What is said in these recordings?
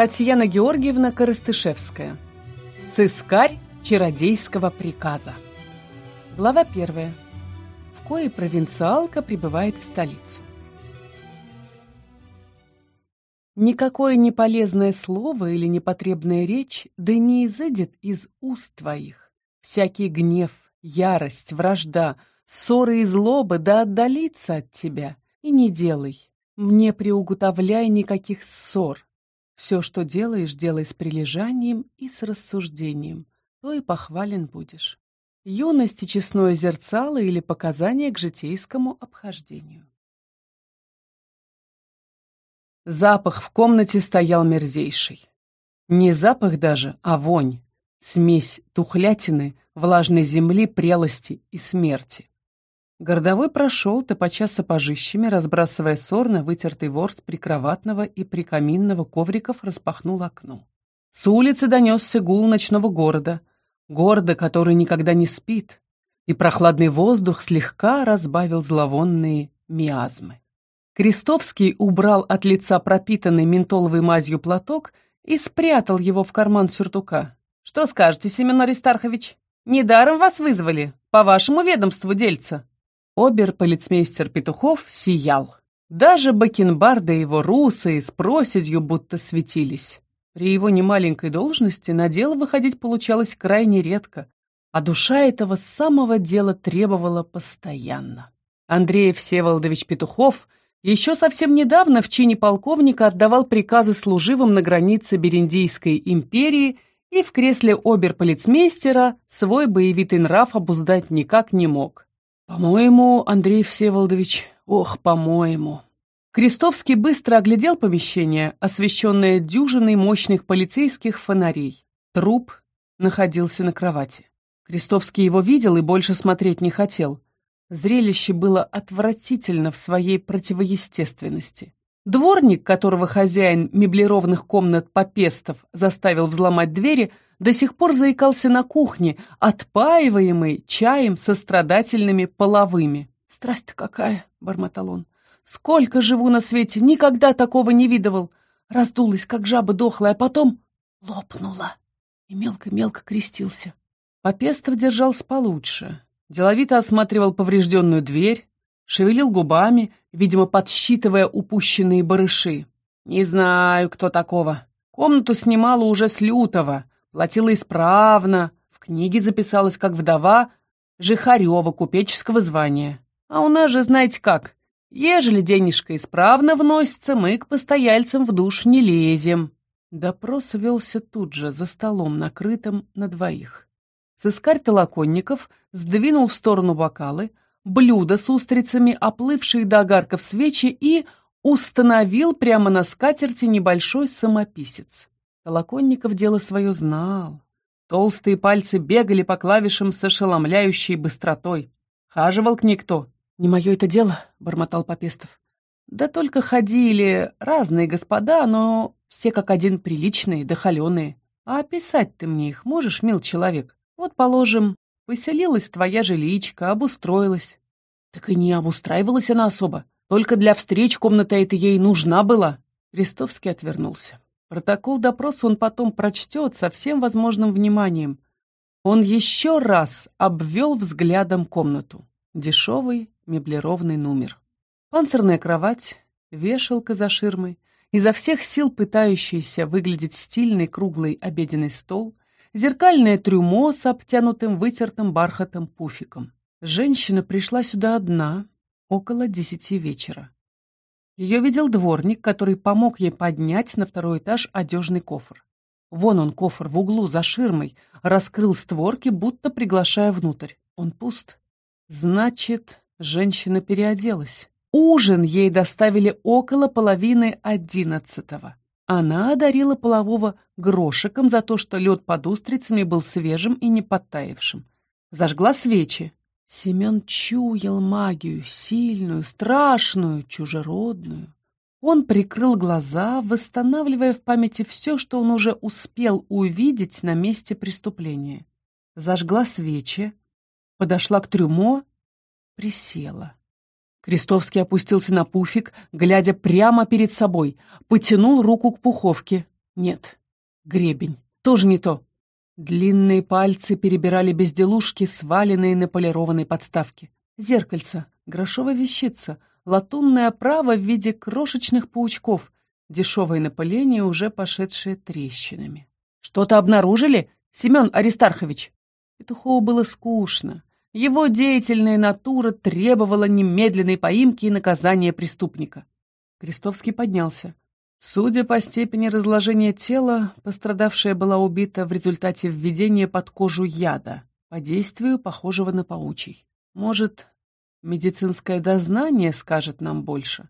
Татьяна Георгиевна Коростышевская. Сыскарь чародейского приказа. Глава первая. В кое провинциалка прибывает в столицу. Никакое неполезное слово или непотребная речь да не изыдет из уст твоих. Всякий гнев, ярость, вражда, ссоры и злоба да отдалиться от тебя. И не делай, мне приуготовляй никаких ссор. Все, что делаешь, делай с прилежанием и с рассуждением, то и похвален будешь. Юность и честное зерцало или показания к житейскому обхождению. Запах в комнате стоял мерзейший. Не запах даже, а вонь. Смесь тухлятины, влажной земли, прелости и смерти. Городовой прошел, топоча сапожищами, разбрасывая сор на вытертый ворс прикроватного и прикаминного ковриков, распахнул окно. С улицы донесся гул ночного города, города, который никогда не спит, и прохладный воздух слегка разбавил зловонные миазмы. Крестовский убрал от лица пропитанный ментоловой мазью платок и спрятал его в карман сюртука. «Что скажете, Семен Аристархович? Недаром вас вызвали, по вашему ведомству дельца». Обер-полицмейстер Петухов сиял. Даже бакенбарды его русые с проседью будто светились. При его немаленькой должности на дело выходить получалось крайне редко, а душа этого самого дела требовала постоянно. Андрей Всеволодович Петухов еще совсем недавно в чине полковника отдавал приказы служивым на границе Бериндийской империи и в кресле обер-полицмейстера свой боевитый нрав обуздать никак не мог. «По-моему, Андрей Всеволодович, ох, по-моему». Крестовский быстро оглядел помещение, освещенное дюжиной мощных полицейских фонарей. Труп находился на кровати. Крестовский его видел и больше смотреть не хотел. Зрелище было отвратительно в своей противоестественности. Дворник, которого хозяин меблированных комнат Попестов заставил взломать двери, до сих пор заикался на кухне, отпаиваемый чаем со страдательными половыми. «Страсть-то какая!» — бормотал он. «Сколько живу на свете, никогда такого не видывал! Раздулась, как жаба дохлая, а потом лопнула!» И мелко-мелко крестился. Попестов держался получше. Деловито осматривал поврежденную дверь, шевелил губами, видимо, подсчитывая упущенные барыши. «Не знаю, кто такого. Комнату снимала уже с лютого платила исправно, в книге записалась как вдова Жихарева купеческого звания. А у нас же, знаете как, ежели денежка исправно вносится, мы к постояльцам в душ не лезем. Допрос велся тут же, за столом, накрытым на двоих. Сыскарь Толоконников сдвинул в сторону бокалы, блюдо с устрицами, оплывшие до огарков свечи, и установил прямо на скатерти небольшой самописец. Колоконников дело свое знал. Толстые пальцы бегали по клавишам с ошеломляющей быстротой. Хаживал к никто. «Не мое это дело», — бормотал Попестов. «Да только ходили разные господа, но все как один приличные да холеные. А описать ты мне их можешь, мил человек? Вот, положим, поселилась твоя жиличка, обустроилась». «Так и не обустраивалась она особо. Только для встреч комната эта ей нужна была». Крестовский отвернулся. Протокол допроса он потом прочтет со всем возможным вниманием. Он еще раз обвел взглядом комнату. Дешевый меблированный номер. Панцирная кровать, вешалка за ширмой, изо всех сил пытающийся выглядеть стильный круглый обеденный стол, зеркальное трюмо с обтянутым вытертым бархатом пуфиком. Женщина пришла сюда одна, около десяти вечера. Ее видел дворник, который помог ей поднять на второй этаж одежный кофр. Вон он, кофр, в углу, за ширмой, раскрыл створки, будто приглашая внутрь. Он пуст. Значит, женщина переоделась. Ужин ей доставили около половины одиннадцатого. Она одарила полового грошиком за то, что лед под устрицами был свежим и не подтаявшим. Зажгла свечи. Семен чуял магию, сильную, страшную, чужеродную. Он прикрыл глаза, восстанавливая в памяти все, что он уже успел увидеть на месте преступления. Зажгла свечи, подошла к трюмо, присела. Крестовский опустился на пуфик, глядя прямо перед собой, потянул руку к пуховке. Нет, гребень. Тоже не то. Длинные пальцы перебирали безделушки, сваленные на полированной подставке. Зеркальце, грошовая вещица, латунная оправа в виде крошечных паучков, дешевые напыления, уже пошедшие трещинами. «Что-то обнаружили, Семен Аристархович?» Петухову было скучно. Его деятельная натура требовала немедленной поимки и наказания преступника. Крестовский поднялся. Судя по степени разложения тела, пострадавшая была убита в результате введения под кожу яда, по действию похожего на паучий. Может, медицинское дознание скажет нам больше?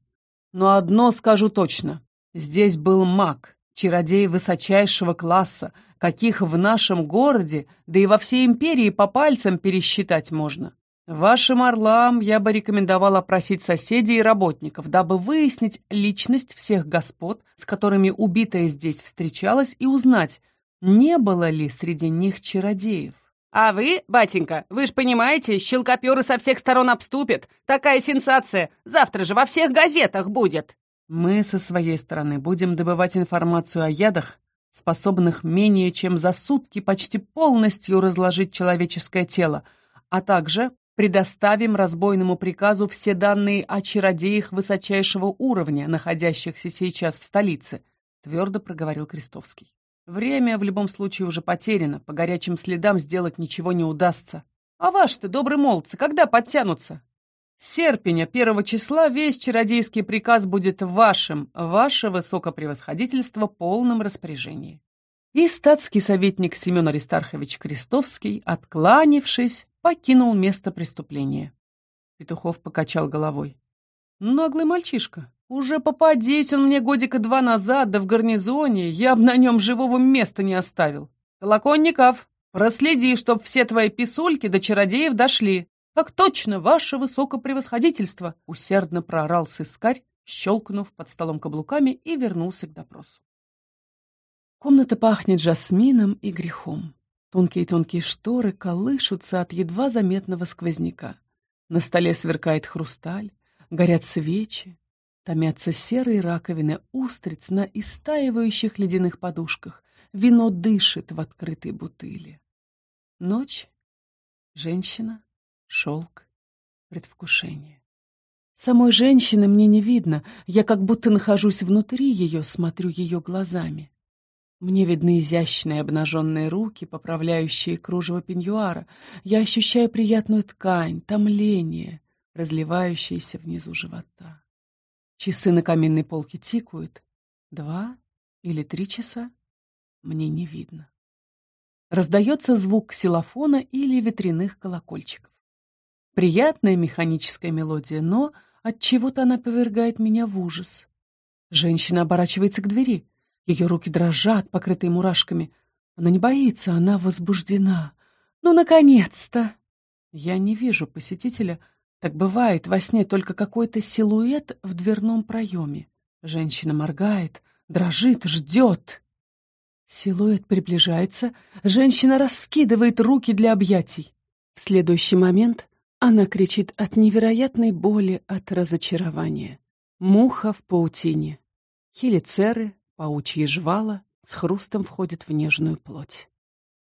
Но одно скажу точно. Здесь был маг, чародей высочайшего класса, каких в нашем городе, да и во всей империи по пальцам пересчитать можно. Вашим орлам я бы рекомендовал опросить соседей и работников, дабы выяснить личность всех господ, с которыми убитая здесь встречалась, и узнать, не было ли среди них чародеев. «А вы, батенька, вы ж понимаете, щелкоперы со всех сторон обступят. Такая сенсация. Завтра же во всех газетах будет». Мы со своей стороны будем добывать информацию о ядах, способных менее чем за сутки почти полностью разложить человеческое тело, а также предоставим разбойному приказу все данные о чародеях высочайшего уровня, находящихся сейчас в столице», — твердо проговорил Крестовский. «Время в любом случае уже потеряно, по горячим следам сделать ничего не удастся. А ваши-то, добрые молодцы, когда подтянутся?» серпеня первого числа весь чародейский приказ будет в вашем, ваше высокопревосходительство, полном распоряжении. И статский советник Семен Аристархович Крестовский, откланившись, покинул место преступления. Петухов покачал головой. Наглый мальчишка. Уже попадись он мне годика два назад, да в гарнизоне, я б на нем живого места не оставил. Колоконников, проследи, чтоб все твои писульки до чародеев дошли. Так точно, ваше высокопревосходительство, усердно проорал сыскарь, щелкнув под столом каблуками и вернулся к допросу. Комната пахнет жасмином и грехом. Тонкие-тонкие шторы колышутся от едва заметного сквозняка. На столе сверкает хрусталь, горят свечи, томятся серые раковины устриц на истаивающих ледяных подушках. Вино дышит в открытой бутыли. Ночь, женщина, шелк, предвкушение. Самой женщины мне не видно, я как будто нахожусь внутри ее, смотрю ее глазами. Мне видны изящные обнаженные руки, поправляющие кружево пеньюара. Я ощущаю приятную ткань, томление, разливающееся внизу живота. Часы на каминной полке тикают. Два или три часа? Мне не видно. Раздается звук ксилофона или ветряных колокольчиков. Приятная механическая мелодия, но от чего то она повергает меня в ужас. Женщина оборачивается к двери. Ее руки дрожат, покрытые мурашками. Она не боится, она возбуждена. Ну, наконец-то! Я не вижу посетителя. Так бывает, во сне только какой-то силуэт в дверном проеме. Женщина моргает, дрожит, ждет. Силуэт приближается, женщина раскидывает руки для объятий. В следующий момент она кричит от невероятной боли, от разочарования. Муха в паутине. Хелицеры, Паучье жвало с хрустом входит в нежную плоть.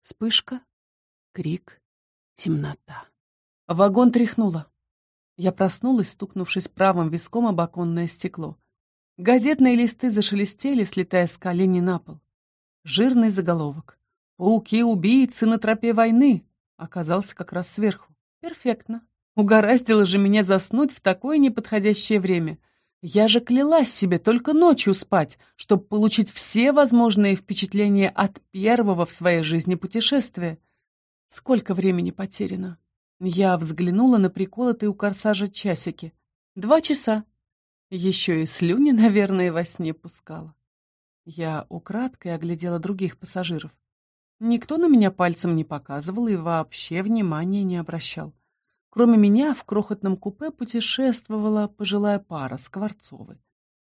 Вспышка, крик, темнота. Вагон тряхнуло. Я проснулась, стукнувшись правым виском об оконное стекло. Газетные листы зашелестели, слетая с коленей на пол. Жирный заголовок. «Пауки-убийцы на тропе войны» оказался как раз сверху. Перфектно. Угораздило же меня заснуть в такое неподходящее время — я же клялась себе только ночью спать, чтобы получить все возможные впечатления от первого в своей жизни путешествия. Сколько времени потеряно? Я взглянула на приколотые у корсажа часики. Два часа. Еще и слюни, наверное, во сне пускала. Я украдкой оглядела других пассажиров. Никто на меня пальцем не показывал и вообще внимания не обращал. Кроме меня в крохотном купе путешествовала пожилая пара Скворцовы.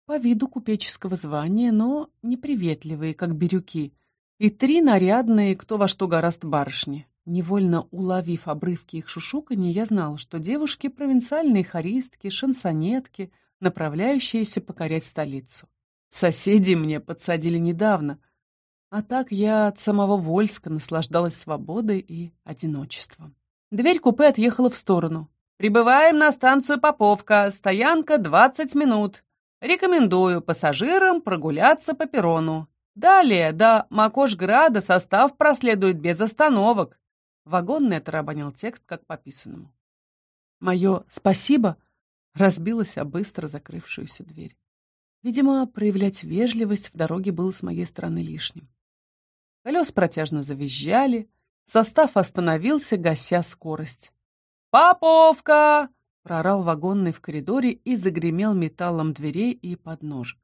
По виду купеческого звания, но неприветливые, как бирюки, и три нарядные, кто во что гораст барышни. Невольно уловив обрывки их шушуканья, я знала, что девушки — провинциальные хористки, шансонетки, направляющиеся покорять столицу. Соседи мне подсадили недавно. А так я от самого Вольска наслаждалась свободой и одиночеством. Дверь купе отъехала в сторону. «Прибываем на станцию Поповка. Стоянка 20 минут. Рекомендую пассажирам прогуляться по перрону. Далее до Макошграда состав проследует без остановок». Вагонный оторабанил текст как по писанному. Мое «спасибо» разбилось о быстро закрывшуюся дверь. Видимо, проявлять вежливость в дороге было с моей стороны лишним. Колес протяжно завизжали, состав остановился, гася скорость. «Поповка!» — прорал вагонный в коридоре и загремел металлом дверей и подножек.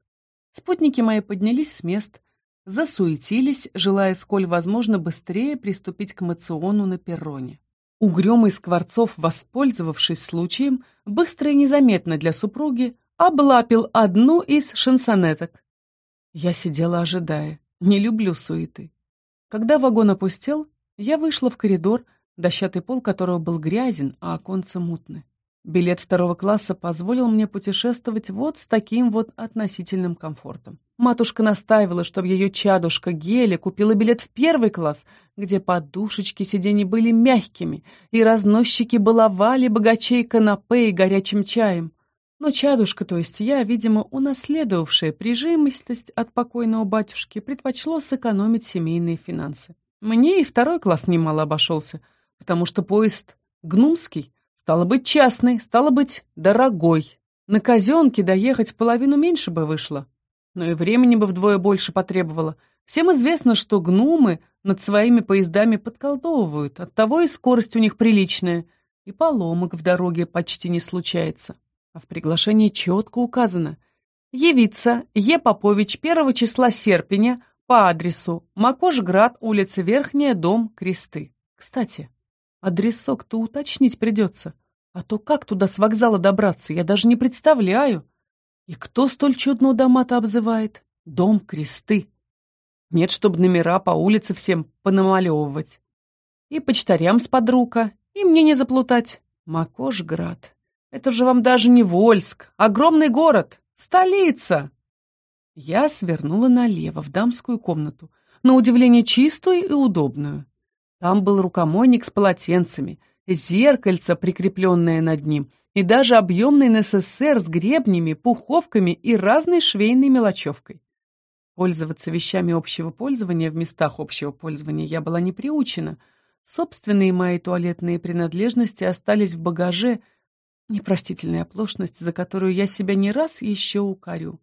Спутники мои поднялись с мест, засуетились, желая сколь возможно быстрее приступить к мациону на перроне. Угрюмый Скворцов, воспользовавшись случаем, быстро и незаметно для супруги, облапил одну из шансонеток. Я сидела, ожидая. Не люблю суеты. Когда вагон опустел, я вышла в коридор, дощатый пол которого был грязен, а оконца мутны. Билет второго класса позволил мне путешествовать вот с таким вот относительным комфортом. Матушка настаивала, чтобы ее чадушка Геля купила билет в первый класс, где подушечки сидений были мягкими, и разносчики баловали богачей канапе и горячим чаем. Но чадушка, то есть я, видимо, унаследовавшая прижимистость от покойного батюшки, предпочло сэкономить семейные финансы. Мне и второй класс немало обошелся, потому что поезд гнумский, стало быть, частный, стало быть, дорогой. На казенке доехать половину меньше бы вышло, но и времени бы вдвое больше потребовало. Всем известно, что гнумы над своими поездами подколдовывают, оттого и скорость у них приличная, и поломок в дороге почти не случается. А в приглашении четко указано «Явиться Е. Попович 1 числа серпня по адресу Макошград, улица Верхняя, дом Кресты». Кстати, адресок-то уточнить придется, а то как туда с вокзала добраться, я даже не представляю. И кто столь чудно дома-то обзывает? Дом Кресты. Нет, чтобы номера по улице всем понамалевывать. И почтарям с подруга, и мне не заплутать. Макошград. Это же вам даже не Вольск, огромный город, столица. Я свернула налево, в дамскую комнату, на удивление чистую и удобную. Там был рукомойник с полотенцами, зеркальце, прикрепленное над ним, и даже объемный НССР с гребнями, пуховками и разной швейной мелочевкой. Пользоваться вещами общего пользования в местах общего пользования я была не приучена. Собственные мои туалетные принадлежности остались в багаже — Непростительная оплошность, за которую я себя не раз еще укорю.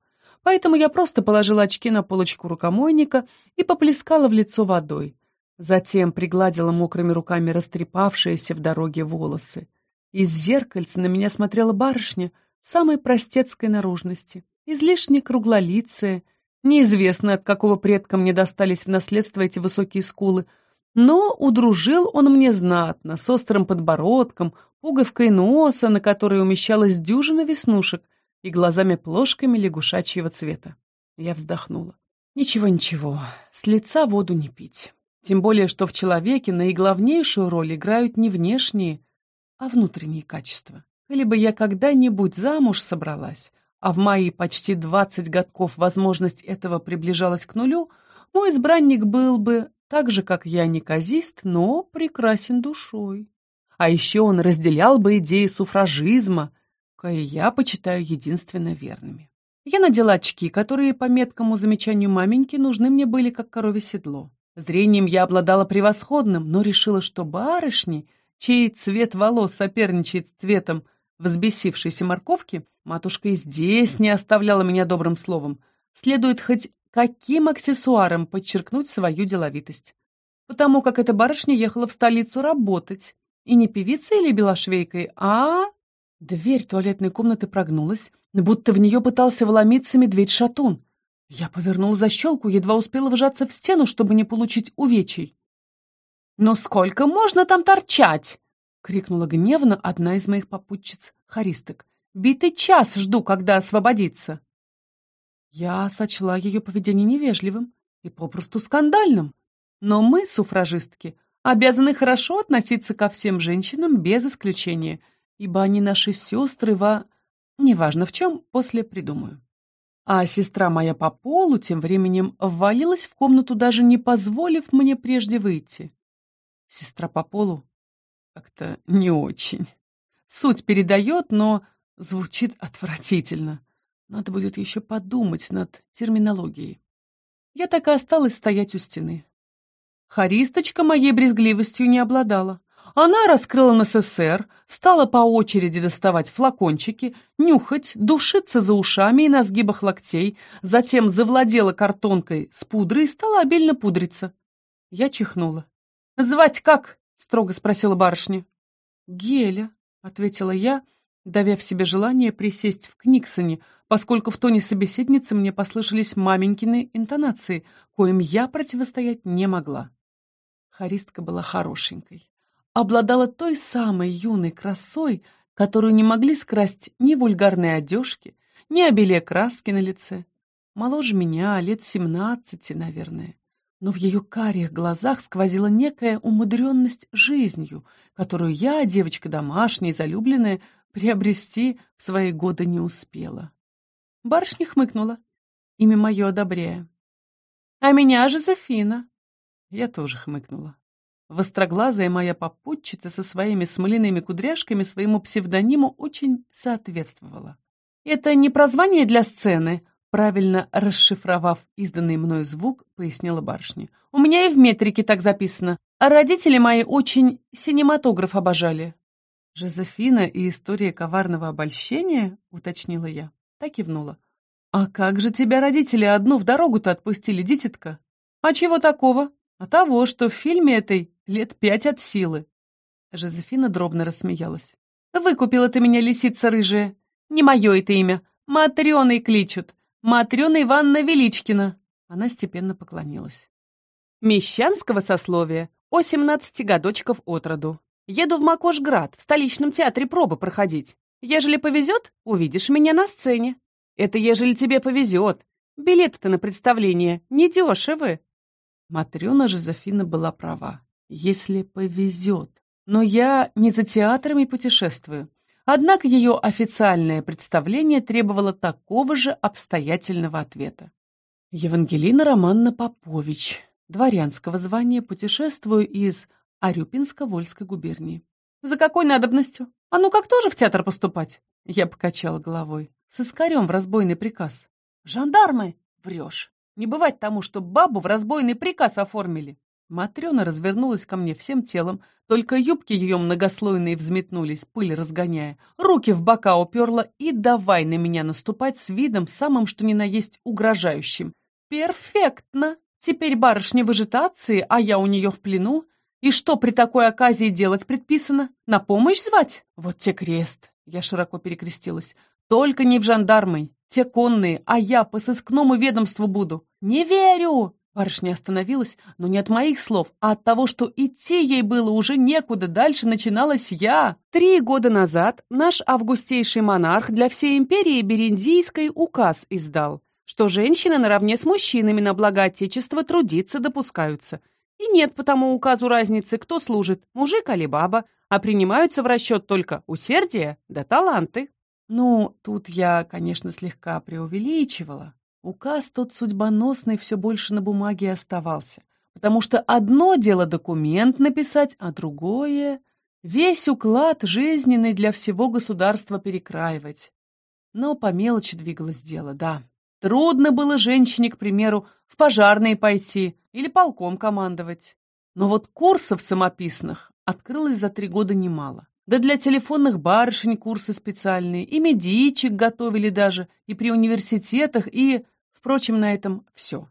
Поэтому я просто положила очки на полочку рукомойника и поплескала в лицо водой. Затем пригладила мокрыми руками растрепавшиеся в дороге волосы. Из зеркальца на меня смотрела барышня самой простецкой наружности, излишне круглолицая, неизвестно, от какого предка мне достались в наследство эти высокие скулы, но удружил он мне знатно, с острым подбородком, пуговкой носа, на которой умещалась дюжина веснушек, и глазами-плошками лягушачьего цвета. Я вздохнула. Ничего-ничего, с лица воду не пить. Тем более, что в человеке наиглавнейшую роль играют не внешние, а внутренние качества. Или бы я когда-нибудь замуж собралась, а в мои почти двадцать годков возможность этого приближалась к нулю, мой избранник был бы так же, как я неказист, но прекрасен душой. А еще он разделял бы идеи суфражизма, кое я почитаю единственно верными. Я надела очки, которые, по меткому замечанию маменьки, нужны мне были как корове седло. Зрением я обладала превосходным, но решила, что барышни, чей цвет волос соперничает с цветом взбесившейся морковки, матушка и здесь не оставляла меня добрым словом. Следует хоть каким аксессуаром подчеркнуть свою деловитость. Потому как эта барышня ехала в столицу работать. И не певицей или белошвейкой, а... Дверь туалетной комнаты прогнулась, будто в нее пытался вломиться медведь-шатун. Я повернул защелку, едва успела вжаться в стену, чтобы не получить увечий. «Но сколько можно там торчать?» — крикнула гневно одна из моих попутчиц, харисток. «Битый час жду, когда освободится». Я сочла ее поведение невежливым и попросту скандальным. Но мы, суфражистки, обязаны хорошо относиться ко всем женщинам без исключения, ибо они наши сестры во... Неважно в чем, после придумаю. А сестра моя по полу тем временем ввалилась в комнату, даже не позволив мне прежде выйти. Сестра по полу как-то не очень. Суть передает, но звучит отвратительно. Надо будет еще подумать над терминологией. Я так и осталась стоять у стены. Харисточка моей брезгливостью не обладала. Она раскрыла НССР, стала по очереди доставать флакончики, нюхать, душиться за ушами и на сгибах локтей, затем завладела картонкой с пудрой и стала обильно пудриться. Я чихнула. «Звать как?» — строго спросила барышня. «Геля», — ответила я, давя в себе желание присесть в Книксоне, поскольку в тоне собеседницы мне послышались маменькины интонации, коим я противостоять не могла. Харистка была хорошенькой обладала той самой юной красой, которую не могли скрасть ни вульгарные одежки, ни обилие краски на лице. Моложе меня, лет семнадцати, наверное. Но в ее карих глазах сквозила некая умудренность жизнью, которую я, девочка домашняя, залюбленная, приобрести в свои годы не успела. Барышня хмыкнула, имя мое одобряя. «А меня Жозефина!» Я тоже хмыкнула. Востроглазая моя попутчица со своими смоляными кудряшками своему псевдониму очень соответствовала. «Это не прозвание для сцены», правильно расшифровав изданный мною звук, пояснила барышня. «У меня и в метрике так записано. А родители мои очень синематограф обожали». «Жозефина и история коварного обольщения?» — уточнила я. Так кивнула. «А как же тебя родители одну в дорогу-то отпустили, дитятка?» «А чего такого?» «А того, что в фильме этой Лет пять от силы. Жозефина дробно рассмеялась. «Выкупила ты меня, лисица рыжая. Не мое это имя. Матрёной кличут. Матрёна Ивановна Величкина». Она степенно поклонилась. «Мещанского сословия. О семнадцати годочков от роду. Еду в Макошград, в столичном театре пробы проходить. Ежели повезет, увидишь меня на сцене. Это ежели тебе повезет. Билеты-то на представление недешевы». Матрёна Жозефина была права если повезет. Но я не за театрами путешествую. Однако ее официальное представление требовало такого же обстоятельного ответа. Евангелина Романна Попович, дворянского звания, путешествую из Арюпинско-Вольской губернии. За какой надобностью? А ну как тоже в театр поступать? Я покачала головой. С искарем в разбойный приказ. Жандармы? Врешь. Не бывать тому, что бабу в разбойный приказ оформили. Матрена развернулась ко мне всем телом, только юбки ее многослойные взметнулись, пыль разгоняя, руки в бока уперла и давай на меня наступать с видом самым что ни на есть угрожающим. «Перфектно! Теперь барышня в ажитации, а я у нее в плену. И что при такой оказии делать предписано? На помощь звать? Вот те крест!» Я широко перекрестилась. «Только не в жандармы, те конные, а я по сыскному ведомству буду». «Не верю!» Барышня остановилась, но не от моих слов, а от того, что идти ей было уже некуда, дальше начиналась я. Три года назад наш августейший монарх для всей империи Бериндийской указ издал, что женщины наравне с мужчинами на благо Отечества трудиться допускаются. И нет по тому указу разницы, кто служит, мужик или баба, а принимаются в расчет только усердие да таланты. Ну, тут я, конечно, слегка преувеличивала. Указ тот судьбоносный все больше на бумаге оставался, потому что одно дело документ написать, а другое — весь уклад жизненный для всего государства перекраивать. Но по мелочи двигалось дело, да. Трудно было женщине, к примеру, в пожарные пойти или полком командовать. Но вот курсов самописных открылось за три года немало. Да для телефонных барышень курсы специальные, и медичек готовили даже, и при университетах, и... Впрочем, на этом все.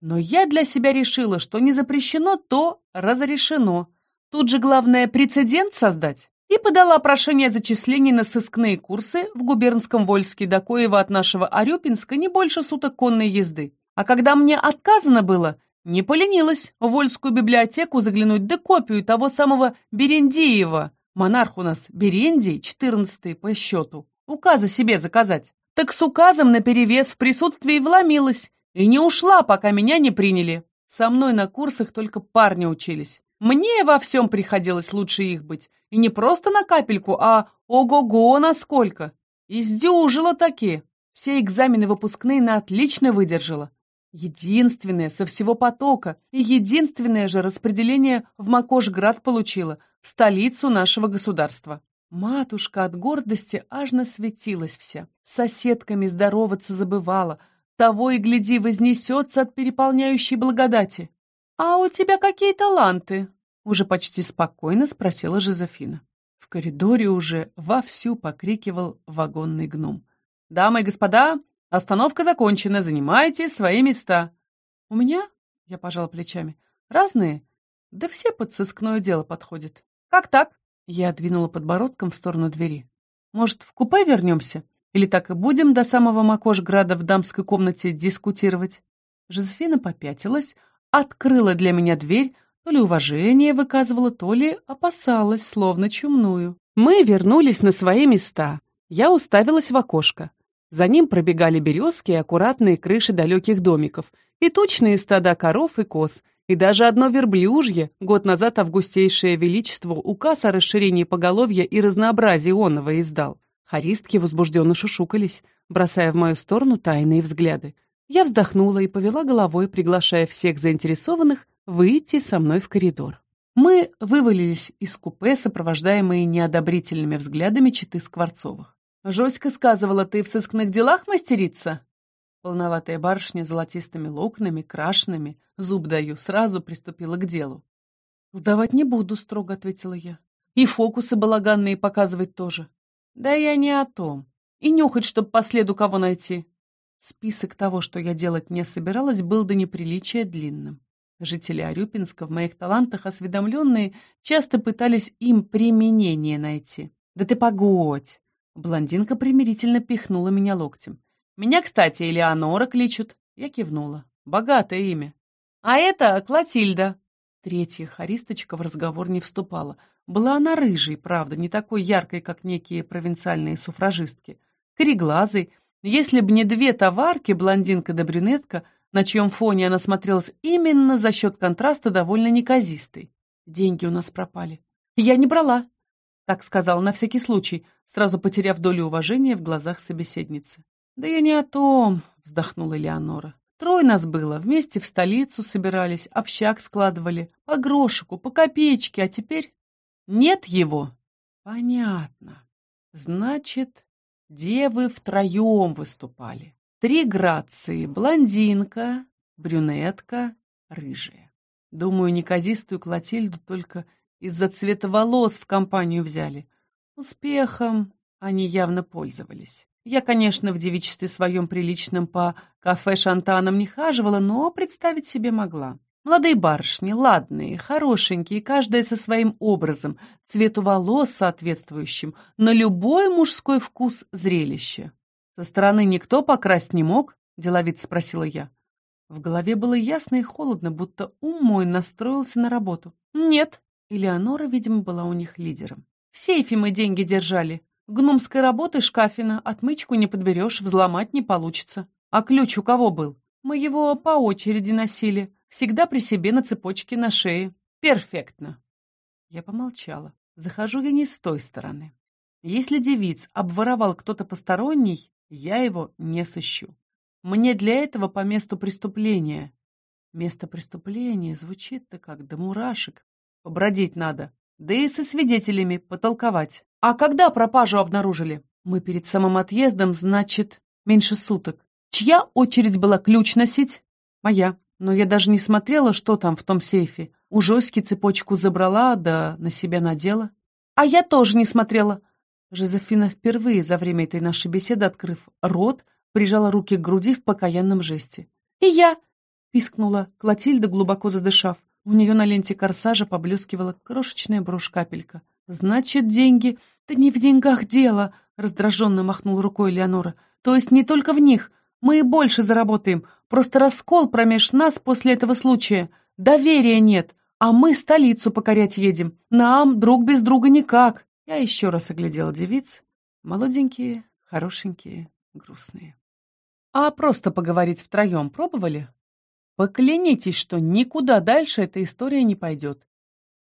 Но я для себя решила, что не запрещено, то разрешено. Тут же главное прецедент создать. И подала прошение о зачислении на сыскные курсы в губернском Вольске до Коева от нашего Арюпинска не больше суток конной езды. А когда мне отказано было, не поленилась в Вольскую библиотеку заглянуть да копию того самого Берендеева. Монарх у нас Берендий, четырнадцатый по счету. Указа себе заказать так с указом наперевес в присутствии вломилась и не ушла, пока меня не приняли. Со мной на курсах только парни учились. Мне во всем приходилось лучше их быть. И не просто на капельку, а ого-го насколько. Издюжила таки. Все экзамены выпускные на отлично выдержала. Единственное со всего потока и единственное же распределение в Макошград получила, в столицу нашего государства. Матушка от гордости аж насветилась вся. С соседками здороваться забывала. Того и гляди, вознесется от переполняющей благодати. «А у тебя какие таланты?» Уже почти спокойно спросила Жозефина. В коридоре уже вовсю покрикивал вагонный гном. «Дамы и господа, остановка закончена, занимайте свои места». «У меня?» — я пожала плечами. «Разные? Да все под сыскное дело подходят». «Как так?» Я двинула подбородком в сторону двери. «Может, в купе вернемся? Или так и будем до самого Макошграда в дамской комнате дискутировать?» Жозефина попятилась, открыла для меня дверь, то ли уважение выказывала, то ли опасалась, словно чумную. Мы вернулись на свои места. Я уставилась в окошко. За ним пробегали березки и аккуратные крыши далеких домиков, и тучные стада коров и коз, и даже одно верблюжье, год назад августейшее величество указ о расширении поголовья и разнообразии онного издал. Харистки возбужденно шушукались, бросая в мою сторону тайные взгляды. Я вздохнула и повела головой, приглашая всех заинтересованных выйти со мной в коридор. Мы вывалились из купе, сопровождаемые неодобрительными взглядами читы Скворцовых. «Жоська сказывала, ты в сыскных делах мастерица?» Полноватая барышня с золотистыми локонами, крашенными, зуб даю, сразу приступила к делу. «Сдавать не буду», — строго ответила я. «И фокусы балаганные показывать тоже». «Да я не о том. И нюхать, чтоб по следу кого найти». Список того, что я делать не собиралась, был до неприличия длинным. Жители Арюпинска в моих талантах осведомленные часто пытались им применение найти. «Да ты погодь!» Блондинка примирительно пихнула меня локтем. Меня, кстати, Элеонора кличут. Я кивнула. Богатое имя. А это Клотильда. Третья харисточка в разговор не вступала. Была она рыжей, правда, не такой яркой, как некие провинциальные суфражистки. Кореглазой. Если б не две товарки, блондинка да брюнетка, на чьем фоне она смотрелась именно за счет контраста довольно неказистой. Деньги у нас пропали. Я не брала, так сказала на всякий случай, сразу потеряв долю уважения в глазах собеседницы. «Да я не о том», — вздохнула Леонора. «Трое нас было, вместе в столицу собирались, общак складывали, по грошику, по копеечке, а теперь нет его». «Понятно. Значит, девы втроем выступали. Три грации — блондинка, брюнетка, рыжая. Думаю, неказистую Клотильду только из-за цвета волос в компанию взяли. Успехом они явно пользовались. Я, конечно, в девичестве своем приличном по кафе-шантанам не хаживала, но представить себе могла. Молодые барышни, ладные, хорошенькие, каждая со своим образом, цвету волос соответствующим, на любой мужской вкус зрелище. Со стороны никто покрасть не мог? Деловит спросила я. В голове было ясно и холодно, будто ум мой настроился на работу. Нет. Элеонора, видимо, была у них лидером. В сейфе мы деньги держали, Гномской работы шкафина отмычку не подберешь, взломать не получится. А ключ у кого был? Мы его по очереди носили, всегда при себе на цепочке на шее. Перфектно. Я помолчала. Захожу я не с той стороны. Если девиц обворовал кто-то посторонний, я его не сыщу. Мне для этого по месту преступления. Место преступления звучит-то как до мурашек. Побродить надо, да и со свидетелями потолковать. А когда пропажу обнаружили? Мы перед самым отъездом, значит, меньше суток. Чья очередь была ключ носить? Моя. Но я даже не смотрела, что там в том сейфе. У Жоськи цепочку забрала, да на себя надела. А я тоже не смотрела. Жозефина впервые за время этой нашей беседы, открыв рот, прижала руки к груди в покаянном жесте. «И я!» — пискнула Клотильда, глубоко задышав. У нее на ленте корсажа поблескивала крошечная брошь-капелька. «Значит, деньги...» «Да не в деньгах дело!» — раздраженно махнул рукой Леонора. «То есть не только в них. Мы и больше заработаем. Просто раскол промеж нас после этого случая. Доверия нет. А мы столицу покорять едем. Нам друг без друга никак». Я еще раз оглядела девиц. Молоденькие, хорошенькие, грустные. «А просто поговорить втроем пробовали?» «Поклянитесь, что никуда дальше эта история не пойдет.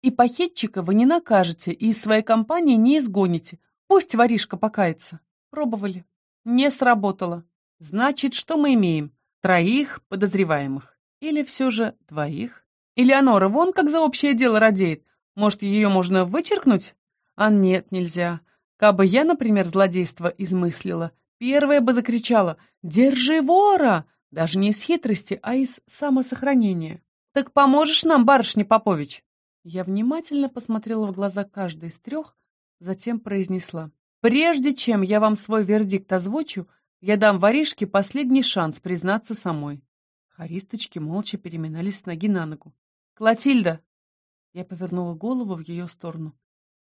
И похитчика вы не накажете, и из своей компании не изгоните. Пусть воришка покается. Пробовали. Не сработало. Значит, что мы имеем? Троих подозреваемых. Или все же двоих? Элеонора вон как за общее дело радеет. Может, ее можно вычеркнуть? А нет, нельзя. Кабы я, например, злодейство измыслила, первая бы закричала «Держи вора!» Даже не из хитрости, а из самосохранения. «Так поможешь нам, барышня Попович?» Я внимательно посмотрела в глаза каждой из трех, затем произнесла. «Прежде чем я вам свой вердикт озвучу, я дам воришке последний шанс признаться самой». Харисточки молча переминались с ноги на ногу. «Клотильда!» Я повернула голову в ее сторону.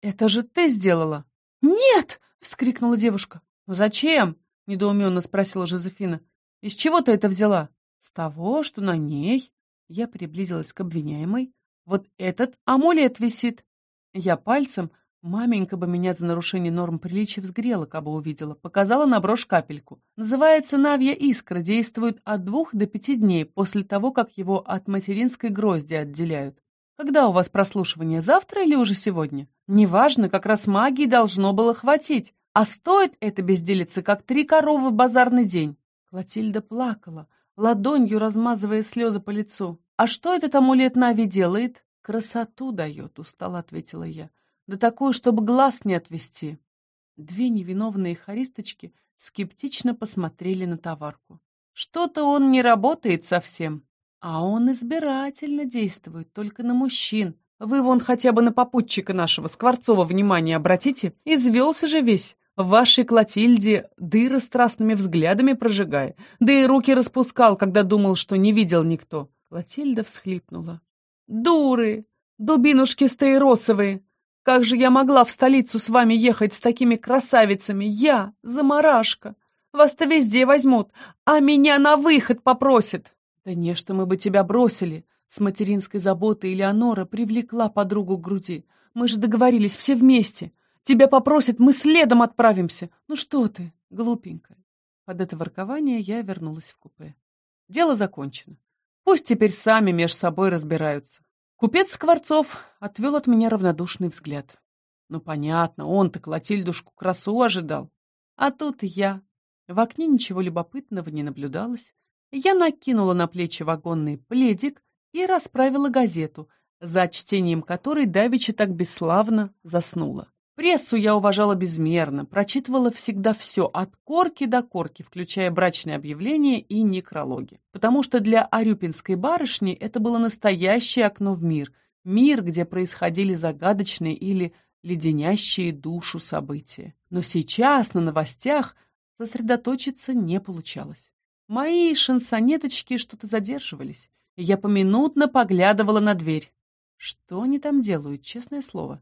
«Это же ты сделала!» «Нет!» — вскрикнула девушка. «Ну зачем?» — недоуменно спросила Жозефина. «Из чего ты это взяла?» «С того, что на ней...» Я приблизилась к обвиняемой. «Вот этот амулет висит!» Я пальцем, маменька бы меня за нарушение норм приличия взгрела, кабы увидела, показала на брошь капельку. Называется «Навья искра», действует от двух до пяти дней после того, как его от материнской грозди отделяют. Когда у вас прослушивание, завтра или уже сегодня? Неважно, как раз магии должно было хватить. А стоит это безделица, как три коровы в базарный день. Клотильда плакала, ладонью размазывая слезы по лицу. «А что этот амулет Нави делает?» «Красоту дает», — устало ответила я. «Да такую, чтобы глаз не отвести». Две невиновные харисточки скептично посмотрели на товарку. «Что-то он не работает совсем», а он избирательно действует только на мужчин. Вы вон хотя бы на попутчика нашего Скворцова внимание обратите. Извелся же весь. В вашей Клотильде дыры страстными взглядами прожигая. Да и руки распускал, когда думал, что не видел никто. Клотильда всхлипнула. «Дуры! Дубинушки стаиросовые! Как же я могла в столицу с вами ехать с такими красавицами? Я, заморашка! Вас-то везде возьмут, а меня на выход попросят!» Конечно, мы бы тебя бросили. С материнской заботой Элеонора привлекла подругу к груди. Мы же договорились все вместе. Тебя попросят, мы следом отправимся. Ну что ты, глупенькая. Под это воркование я вернулась в купе. Дело закончено. Пусть теперь сами меж собой разбираются. Купец Скворцов отвел от меня равнодушный взгляд. Ну, понятно, он-то Клотильдушку красу ожидал. А тут я. В окне ничего любопытного не наблюдалось. Я накинула на плечи вагонный пледик и расправила газету, за чтением которой Давича так бесславно заснула. Прессу я уважала безмерно, прочитывала всегда все, от корки до корки, включая брачные объявления и некрологи. Потому что для арюпинской барышни это было настоящее окно в мир, мир, где происходили загадочные или леденящие душу события. Но сейчас на новостях сосредоточиться не получалось. Мои шансонеточки что-то задерживались, и я поминутно поглядывала на дверь. Что они там делают, честное слово?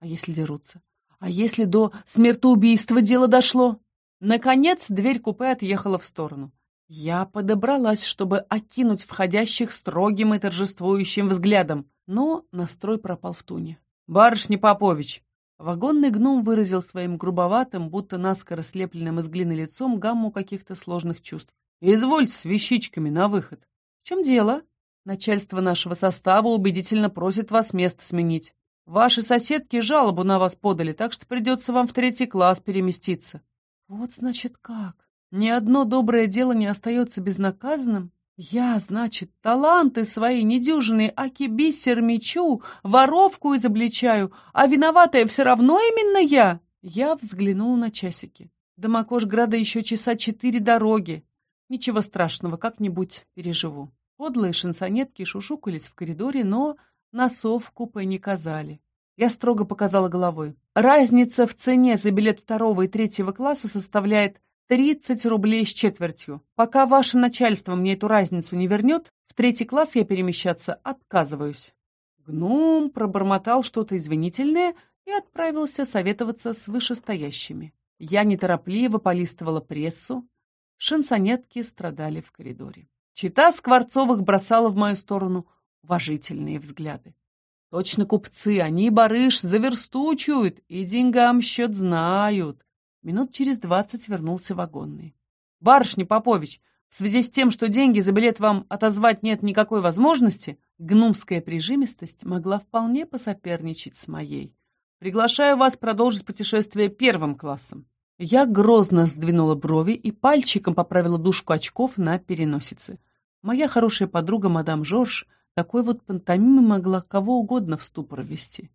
А если дерутся? А если до смертоубийства дело дошло? Наконец дверь купе отъехала в сторону. Я подобралась, чтобы окинуть входящих строгим и торжествующим взглядом, но настрой пропал в туне. «Барышня Попович!» Вагонный гном выразил своим грубоватым, будто наскоро слепленным из глины лицом гамму каких-то сложных чувств. Извольте с вещичками на выход. В чем дело? Начальство нашего состава убедительно просит вас место сменить. Ваши соседки жалобу на вас подали, так что придется вам в третий класс переместиться. Вот значит как. Ни одно доброе дело не остается безнаказанным. Я, значит, таланты свои недюжинные аки-бисер мечу, воровку изобличаю, а виноватая все равно именно я. Я взглянул на часики. До Макошграда еще часа четыре дороги. Ничего страшного, как-нибудь переживу. Подлые шансонетки шушукались в коридоре, но носов в купе не казали. Я строго показала головой. Разница в цене за билет второго и третьего класса составляет 30 рублей с четвертью. Пока ваше начальство мне эту разницу не вернет, в третий класс я перемещаться отказываюсь. Гном пробормотал что-то извинительное и отправился советоваться с вышестоящими. Я неторопливо полистывала прессу, шансонетки страдали в коридоре. Чита Скворцовых бросала в мою сторону уважительные взгляды. Точно купцы, они, барыш, заверстучают и деньгам счет знают. Минут через двадцать вернулся вагонный. Барышня Попович, в связи с тем, что деньги за билет вам отозвать нет никакой возможности, гнумская прижимистость могла вполне посоперничать с моей. Приглашаю вас продолжить путешествие первым классом. Я грозно сдвинула брови и пальчиком поправила дужку очков на переносице. Моя хорошая подруга мадам Жорж такой вот пантомимой могла кого угодно в ступор ввести.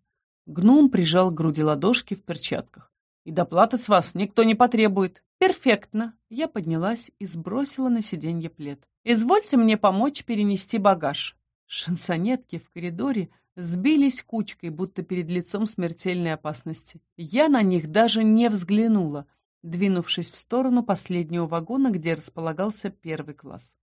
Гном прижал к груди ладошки в перчатках. «И доплаты с вас никто не потребует». «Перфектно!» Я поднялась и сбросила на сиденье плед. «Извольте мне помочь перенести багаж». Шансонетки в коридоре сбились кучкой, будто перед лицом смертельной опасности. Я на них даже не взглянула, двинувшись в сторону последнего вагона, где располагался первый класс.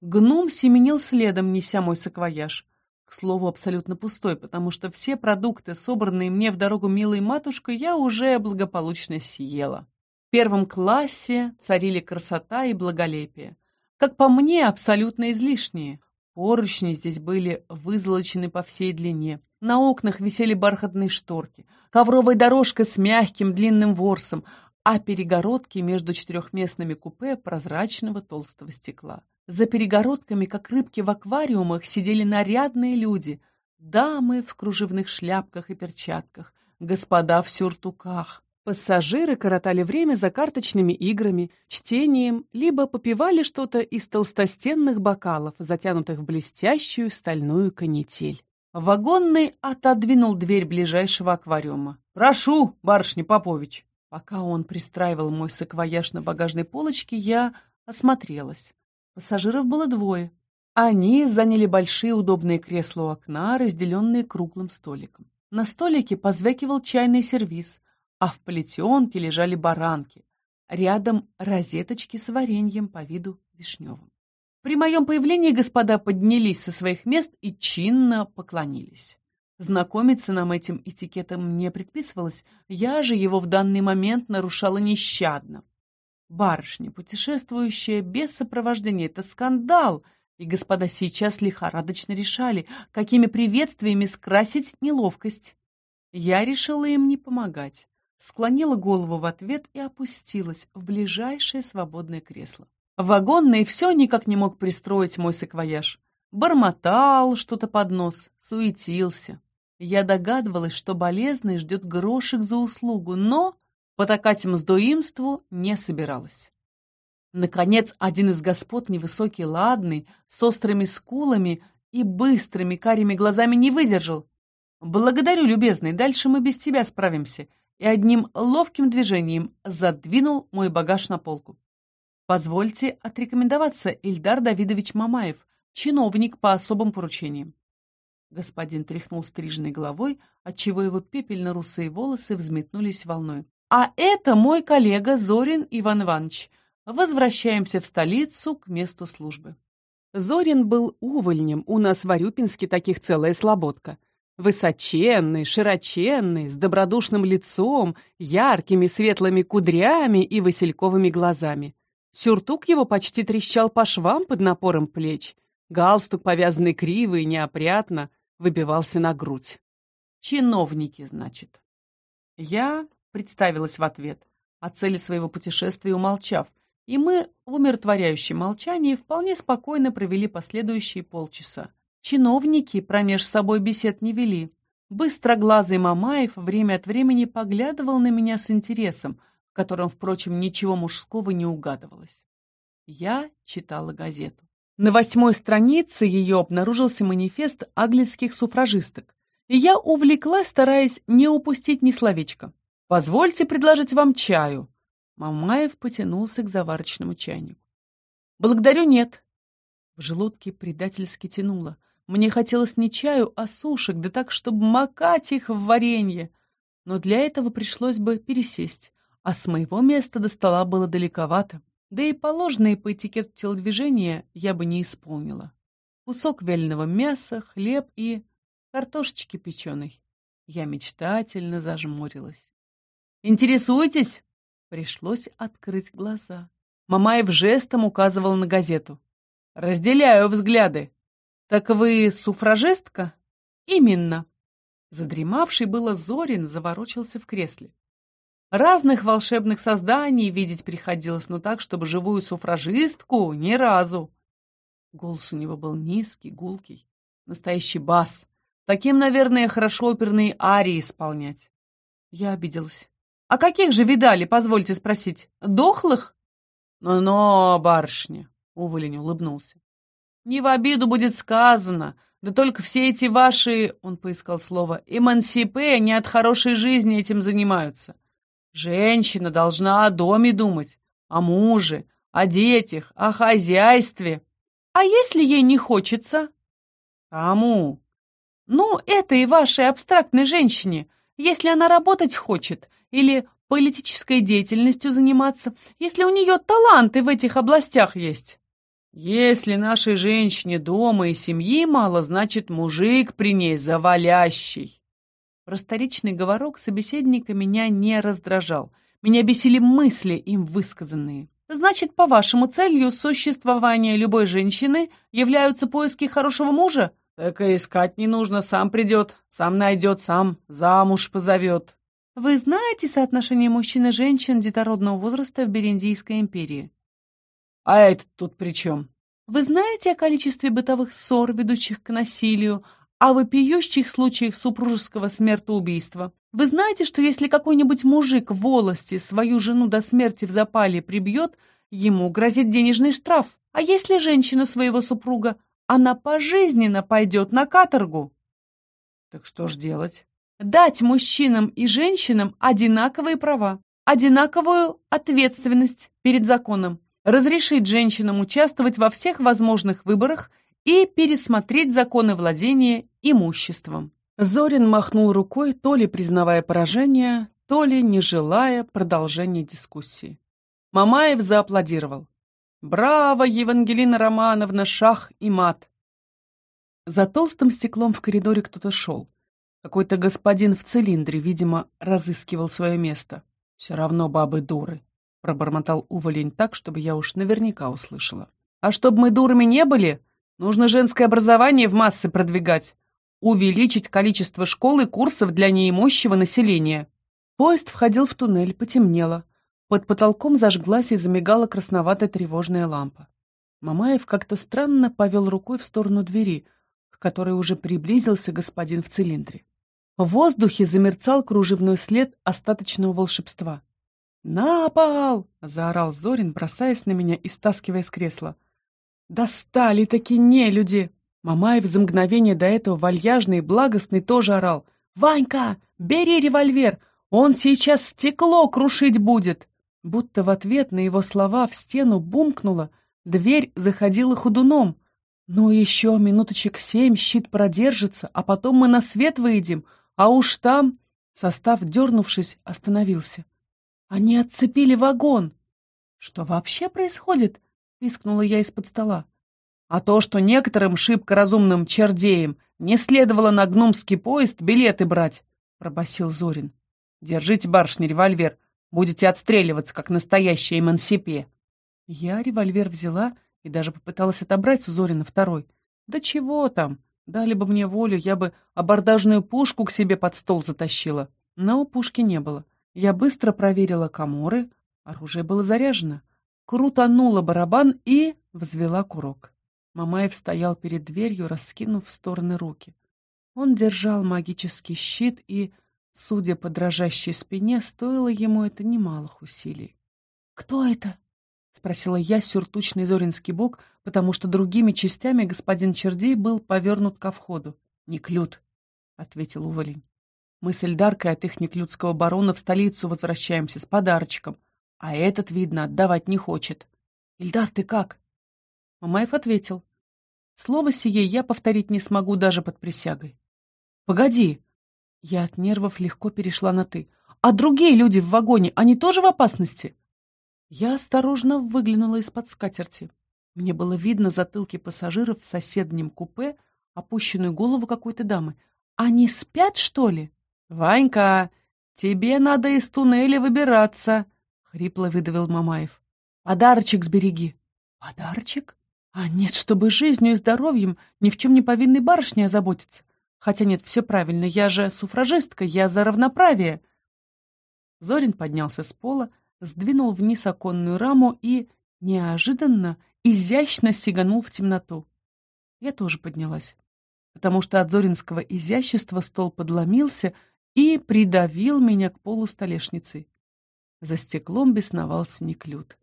Гном семенил следом, неся мой саквояж. К слову, абсолютно пустой, потому что все продукты, собранные мне в дорогу милой матушкой, я уже благополучно съела. В первом классе царили красота и благолепие. Как по мне, абсолютно излишние. Поручни здесь были вызолочены по всей длине. На окнах висели бархатные шторки, ковровая дорожка с мягким длинным ворсом, а перегородки между четырехместными купе прозрачного толстого стекла. За перегородками, как рыбки в аквариумах, сидели нарядные люди, дамы в кружевных шляпках и перчатках, господа в сюртуках. Пассажиры коротали время за карточными играми, чтением, либо попивали что-то из толстостенных бокалов, затянутых в блестящую стальную канитель. Вагонный отодвинул дверь ближайшего аквариума. «Прошу, барышня Попович!» Пока он пристраивал мой саквояж на багажной полочке, я осмотрелась. Пассажиров было двое. Они заняли большие удобные кресла у окна, разделенные круглым столиком. На столике позвякивал чайный сервиз — а в плетенке лежали баранки. Рядом розеточки с вареньем по виду вишневым. При моем появлении господа поднялись со своих мест и чинно поклонились. Знакомиться нам этим этикетом не предписывалось, я же его в данный момент нарушала нещадно. Барышня, путешествующая без сопровождения, это скандал, и господа сейчас лихорадочно решали, какими приветствиями скрасить неловкость. Я решила им не помогать склонила голову в ответ и опустилась в ближайшее свободное кресло. Вагонный все никак не мог пристроить мой саквояж. Бормотал что-то под нос, суетился. Я догадывалась, что болезный ждет грошек за услугу, но потакать мздоимству не собиралась. Наконец, один из господ, невысокий, ладный, с острыми скулами и быстрыми карими глазами не выдержал. «Благодарю, любезный, дальше мы без тебя справимся и одним ловким движением задвинул мой багаж на полку. Позвольте отрекомендоваться, Ильдар Давидович Мамаев, чиновник по особым поручениям. Господин тряхнул стриженной головой, отчего его пепельно-русые волосы взметнулись волной. «А это мой коллега Зорин Иван Иванович. Возвращаемся в столицу к месту службы». Зорин был увольнем, у нас в Арюпинске таких целая слободка. Высоченный, широченный, с добродушным лицом, яркими светлыми кудрями и васильковыми глазами. Сюртук его почти трещал по швам под напором плеч. Галстук, повязанный криво и неопрятно, выбивался на грудь. «Чиновники, значит». Я представилась в ответ, о цели своего путешествия умолчав, и мы в умиротворяющем молчании вполне спокойно провели последующие полчаса. Чиновники промеж собой бесед не вели. Быстроглазый Мамаев время от времени поглядывал на меня с интересом, в котором, впрочем, ничего мужского не угадывалось. Я читала газету. На восьмой странице ее обнаружился манифест аглицких суфражисток, и я увлеклась, стараясь не упустить ни словечка. «Позвольте предложить вам чаю». Мамаев потянулся к заварочному чайнику. «Благодарю, нет». В желудке предательски тянуло. Мне хотелось не чаю, а сушек, да так, чтобы макать их в варенье. Но для этого пришлось бы пересесть, а с моего места до стола было далековато. Да и положенные по этикету телодвижения я бы не исполнила. Кусок вяленого мяса, хлеб и картошечки печеной. Я мечтательно зажмурилась. «Интересуетесь?» Пришлось открыть глаза. Мамаев жестом указывал на газету. «Разделяю взгляды. «Так вы суфражистка?» «Именно». Задремавший было Зорин заворочился в кресле. Разных волшебных созданий видеть приходилось, но так, чтобы живую суфражистку ни разу. Голос у него был низкий, гулкий, настоящий бас. Таким, наверное, хорошо оперные арии исполнять. Я обиделась. А каких же видали, позвольте спросить? Дохлых? Но-но, барышня, уволень улыбнулся. Не в обиду будет сказано, да только все эти ваши, он поискал слово, эмансипе не от хорошей жизни этим занимаются. Женщина должна о доме думать, о муже, о детях, о хозяйстве. А если ей не хочется? Кому? Ну, этой вашей абстрактной женщине, если она работать хочет или политической деятельностью заниматься, если у нее таланты в этих областях есть. Если нашей женщине дома и семьи мало, значит, мужик при ней завалящий. Просторечный говорок собеседника меня не раздражал. Меня бесили мысли, им высказанные. Значит, по-вашему, целью существования любой женщины являются поиски хорошего мужа? Так и искать не нужно, сам придет, сам найдет, сам замуж позовет. Вы знаете соотношение мужчин и женщин детородного возраста в Бериндийской империи? А это тут при чем? Вы знаете о количестве бытовых ссор, ведущих к насилию, о вопиющих случаях супружеского смертоубийства? Вы знаете, что если какой-нибудь мужик в волости свою жену до смерти в запале прибьет, ему грозит денежный штраф? А если женщина своего супруга, она пожизненно пойдет на каторгу? Так что ж делать? Дать мужчинам и женщинам одинаковые права, одинаковую ответственность перед законом, разрешить женщинам участвовать во всех возможных выборах и пересмотреть законы владения имуществом. Зорин махнул рукой, то ли признавая поражение, то ли не желая продолжения дискуссии. Мамаев зааплодировал. «Браво, Евангелина Романовна, шах и мат!» За толстым стеклом в коридоре кто-то шел. Какой-то господин в цилиндре, видимо, разыскивал свое место. «Все равно бабы дуры», — пробормотал уволень так, чтобы я уж наверняка услышала. «А чтобы мы дурами не были, нужно женское образование в массы продвигать увеличить количество школ и курсов для неимущего населения. Поезд входил в туннель, потемнело. Под потолком зажглась и замигала красноватая тревожная лампа. Мамаев как-то странно повел рукой в сторону двери, к которой уже приблизился господин в цилиндре. В воздухе замерцал кружевной след остаточного волшебства. «На пол!» — заорал Зорин, бросаясь на меня и стаскивая с кресла. «Достали таки нелюди!» Мамаев за мгновение до этого вальяжный и благостный тоже орал. «Ванька, бери револьвер! Он сейчас стекло крушить будет!» Будто в ответ на его слова в стену бумкнуло, дверь заходила ходуном. «Ну еще минуточек семь щит продержится, а потом мы на свет выйдем, а уж там...» Состав, дернувшись, остановился. «Они отцепили вагон!» «Что вообще происходит?» — пискнула я из-под стола. А то, что некоторым шибко разумным чердеям не следовало на гномский поезд билеты брать, — пробасил Зорин. Держите, барышня, револьвер. Будете отстреливаться, как настоящая эмансипе. Я револьвер взяла и даже попыталась отобрать у Зорина второй. Да чего там? Дали бы мне волю, я бы абордажную пушку к себе под стол затащила. Но пушки не было. Я быстро проверила коморы. Оружие было заряжено. Крутанула барабан и взвела курок. Мамаев стоял перед дверью, раскинув в стороны руки. Он держал магический щит, и, судя по дрожащей спине, стоило ему это немалых усилий. «Кто это?» — спросила я сюртучный зоринский бок, потому что другими частями господин Чердей был повернут ко входу. «Не клют», — ответил уволень. «Мы с Эльдаркой от их неклюдского барона в столицу возвращаемся с подарочком, а этот, видно, отдавать не хочет. Ильдар, ты как?» Мамаев ответил. Слово сие я повторить не смогу даже под присягой. Погоди. Я от нервов легко перешла на «ты». А другие люди в вагоне, они тоже в опасности? Я осторожно выглянула из-под скатерти. Мне было видно затылки пассажиров в соседнем купе, опущенную голову какой-то дамы. Они спят, что ли? Ванька, тебе надо из туннеля выбираться, хрипло выдавил Мамаев. Подарочек сбереги. Подарочек? А нет, чтобы жизнью и здоровьем ни в чем не повинной барышне озаботиться. Хотя нет, все правильно, я же суфражистка, я за равноправие. Зорин поднялся с пола, сдвинул вниз оконную раму и, неожиданно, изящно сиганул в темноту. Я тоже поднялась, потому что от зоринского изящества стол подломился и придавил меня к полу столешницей. За стеклом бесновался Неклюд.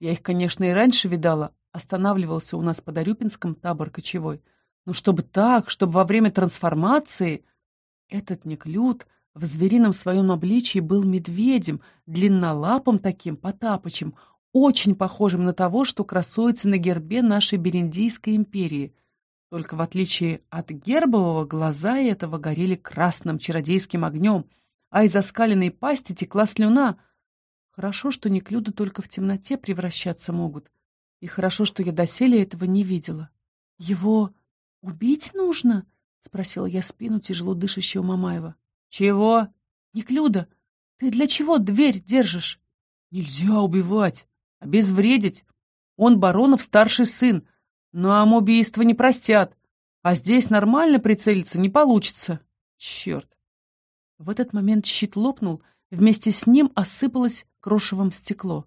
Я их, конечно, и раньше видала, останавливался у нас под Арюпинском табор кочевой. Но чтобы так, чтобы во время трансформации... Этот Неклюд в зверином своем обличии был медведем, длиннолапым таким, потапочем, очень похожим на того, что красуется на гербе нашей Бериндийской империи. Только в отличие от гербового, глаза этого горели красным чародейским огнем, а из оскаленной пасти текла слюна. Хорошо, что неклюды только в темноте превращаться могут. И хорошо, что я доселе этого не видела. «Его убить нужно?» — спросила я спину тяжело дышащего Мамаева. «Чего?» «Неклюда, ты для чего дверь держишь?» «Нельзя убивать, обезвредить. Он баронов старший сын, нам убийство не простят, а здесь нормально прицелиться не получится. Черт!» В этот момент щит лопнул, вместе с ним осыпалось крошевом стекло.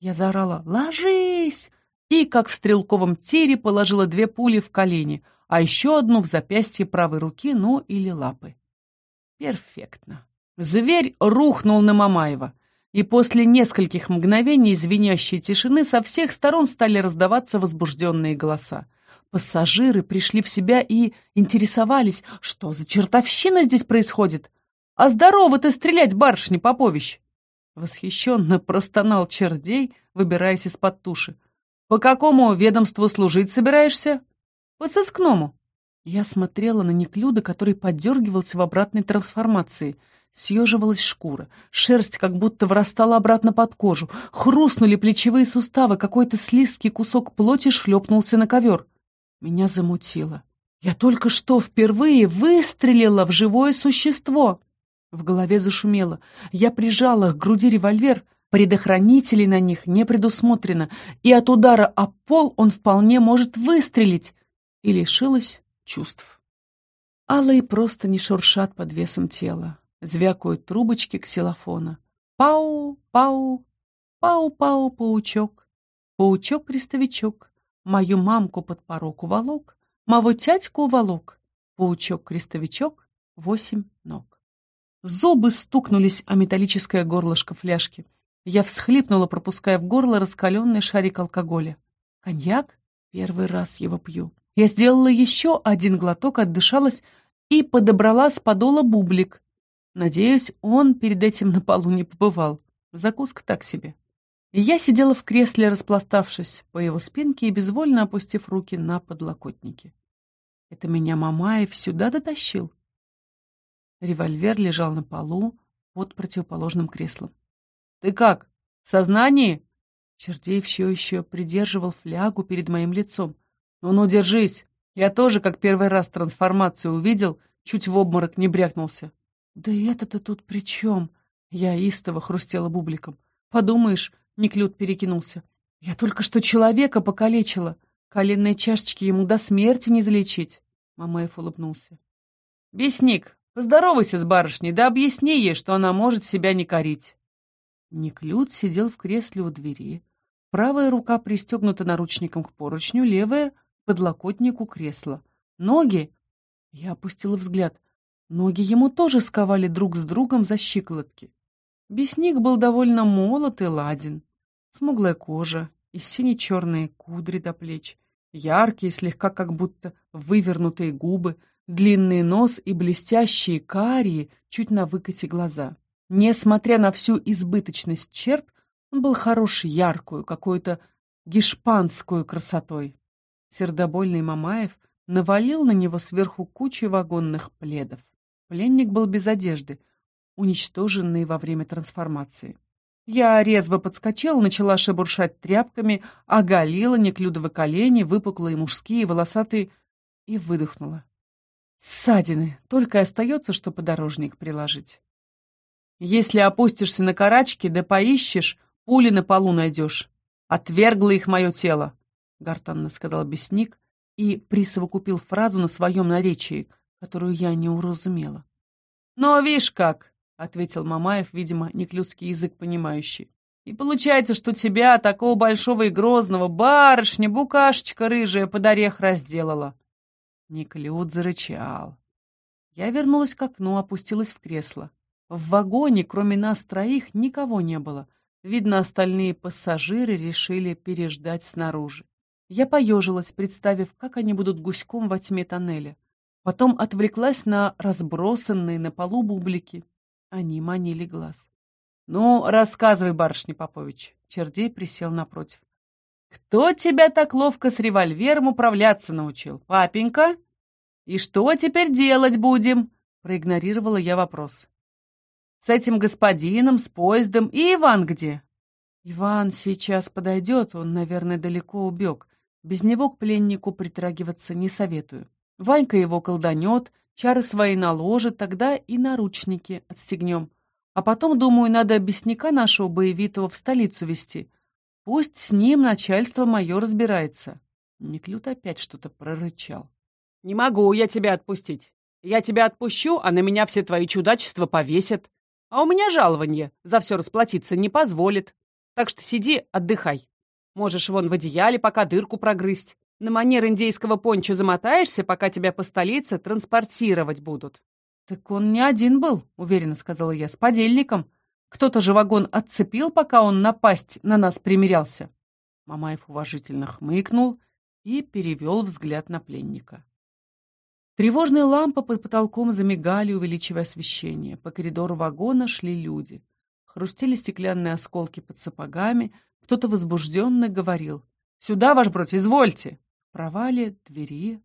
Я заорала «Ложись!» и, как в стрелковом тире, положила две пули в колени, а еще одну в запястье правой руки, ну или лапы. Перфектно. Зверь рухнул на Мамаева, и после нескольких мгновений звенящей тишины со всех сторон стали раздаваться возбужденные голоса. Пассажиры пришли в себя и интересовались, что за чертовщина здесь происходит. «А здорово ты стрелять, барышня Попович!» Восхищенно простонал чердей, выбираясь из-под туши. «По какому ведомству служить собираешься?» «По сыскному». Я смотрела на Неклюда, который поддергивался в обратной трансформации. Съеживалась шкура, шерсть как будто врастала обратно под кожу, хрустнули плечевые суставы, какой-то слизкий кусок плоти шлепнулся на ковер. Меня замутило. Я только что впервые выстрелила в живое существо. В голове зашумело. Я прижала к груди револьвер, предохранителей на них не предусмотрено, и от удара о пол он вполне может выстрелить, и лишилась чувств. Алые просто не шуршат под весом тела, звякают трубочки ксилофона. Пау, пау, пау-пау, паучок, паучок-крестовичок, мою мамку под порог уволок, мову тятьку уволок, паучок-крестовичок, восемь ног. Зубы стукнулись о металлическое горлышко фляжки. Я всхлипнула, пропуская в горло раскаленный шарик алкоголя. Коньяк? Первый раз его пью. Я сделала еще один глоток, отдышалась и подобрала с подола бублик. Надеюсь, он перед этим на полу не побывал. Закуска так себе. я сидела в кресле, распластавшись по его спинке и безвольно опустив руки на подлокотники. Это меня Мамаев сюда дотащил. Револьвер лежал на полу под противоположным креслом. «Ты как? В сознании?» Чердеев все еще придерживал флягу перед моим лицом. «Ну-ну, держись! Я тоже, как первый раз трансформацию увидел, чуть в обморок не брякнулся». «Да это-то тут при чем?» Я истово хрустела бубликом. «Подумаешь, Неклюд перекинулся. Я только что человека покалечила. Коленные чашечки ему до смерти не залечить». Мамаев улыбнулся. «Бесник, Поздоровайся с барышней, да объясни ей, что она может себя не корить. Неклюд сидел в кресле у двери. Правая рука пристегнута наручником к поручню, левая — подлокотнику кресла. Ноги... Я опустила взгляд. Ноги ему тоже сковали друг с другом за щиколотки. Бесник был довольно молод и ладен. Смуглая кожа и сине-черные кудри до плеч, яркие, слегка как будто вывернутые губы — длинный нос и блестящие карие чуть на выкате глаза. Несмотря на всю избыточность черт, он был хорош яркую, какую-то гешпанскую красотой. Сердобольный Мамаев навалил на него сверху кучу вагонных пледов. Пленник был без одежды, уничтоженный во время трансформации. Я резво подскочила, начала шебуршать тряпками, оголила неклюдовы колени, выпуклые мужские, волосатые, и выдохнула. Ссадины. Только и остается, что подорожник приложить. Если опустишься на карачки, да поищешь, пули на полу найдешь. Отвергло их мое тело, — гортанно сказал бесник и присовокупил фразу на своем наречии, которую я не уразумела. «Ну, видишь как!» — ответил Мамаев, видимо, неклюдский язык понимающий. «И получается, что тебя, такого большого и грозного, барышня, букашечка рыжая, под орех разделала. Неклюд зарычал. Я вернулась к окну, опустилась в кресло. В вагоне, кроме нас троих, никого не было. Видно, остальные пассажиры решили переждать снаружи. Я поежилась, представив, как они будут гуськом во тьме тоннеля. Потом отвлеклась на разбросанные на полу бублики. Они манили глаз. «Ну, рассказывай, барышня Попович». Чердей присел напротив. «Кто тебя так ловко с револьвером управляться научил? Папенька? И что теперь делать будем?» Проигнорировала я вопрос. «С этим господином, с поездом и Иван где?» «Иван сейчас подойдет, он, наверное, далеко убег. Без него к пленнику притрагиваться не советую. Ванька его колданет, чары свои наложит, тогда и наручники отстегнем. А потом, думаю, надо объясника нашего боевитого в столицу вести. Пусть с ним начальство мое разбирается. Неклют опять что-то прорычал. «Не могу я тебя отпустить. Я тебя отпущу, а на меня все твои чудачества повесят. А у меня жалование за все расплатиться не позволит. Так что сиди, отдыхай. Можешь вон в одеяле пока дырку прогрызть. На манер индейского пончо замотаешься, пока тебя по столице транспортировать будут». «Так он не один был», — уверенно сказала я, — «с подельником. Кто-то же вагон отцепил, пока он напасть на нас примерялся». Мамаев уважительно хмыкнул и перевел взгляд на пленника. Тревожные лампы под потолком замигали, увеличивая освещение. По коридору вагона шли люди. Хрустели стеклянные осколки под сапогами. Кто-то возбужденно говорил. «Сюда, ваш бродь, извольте!» В провале двери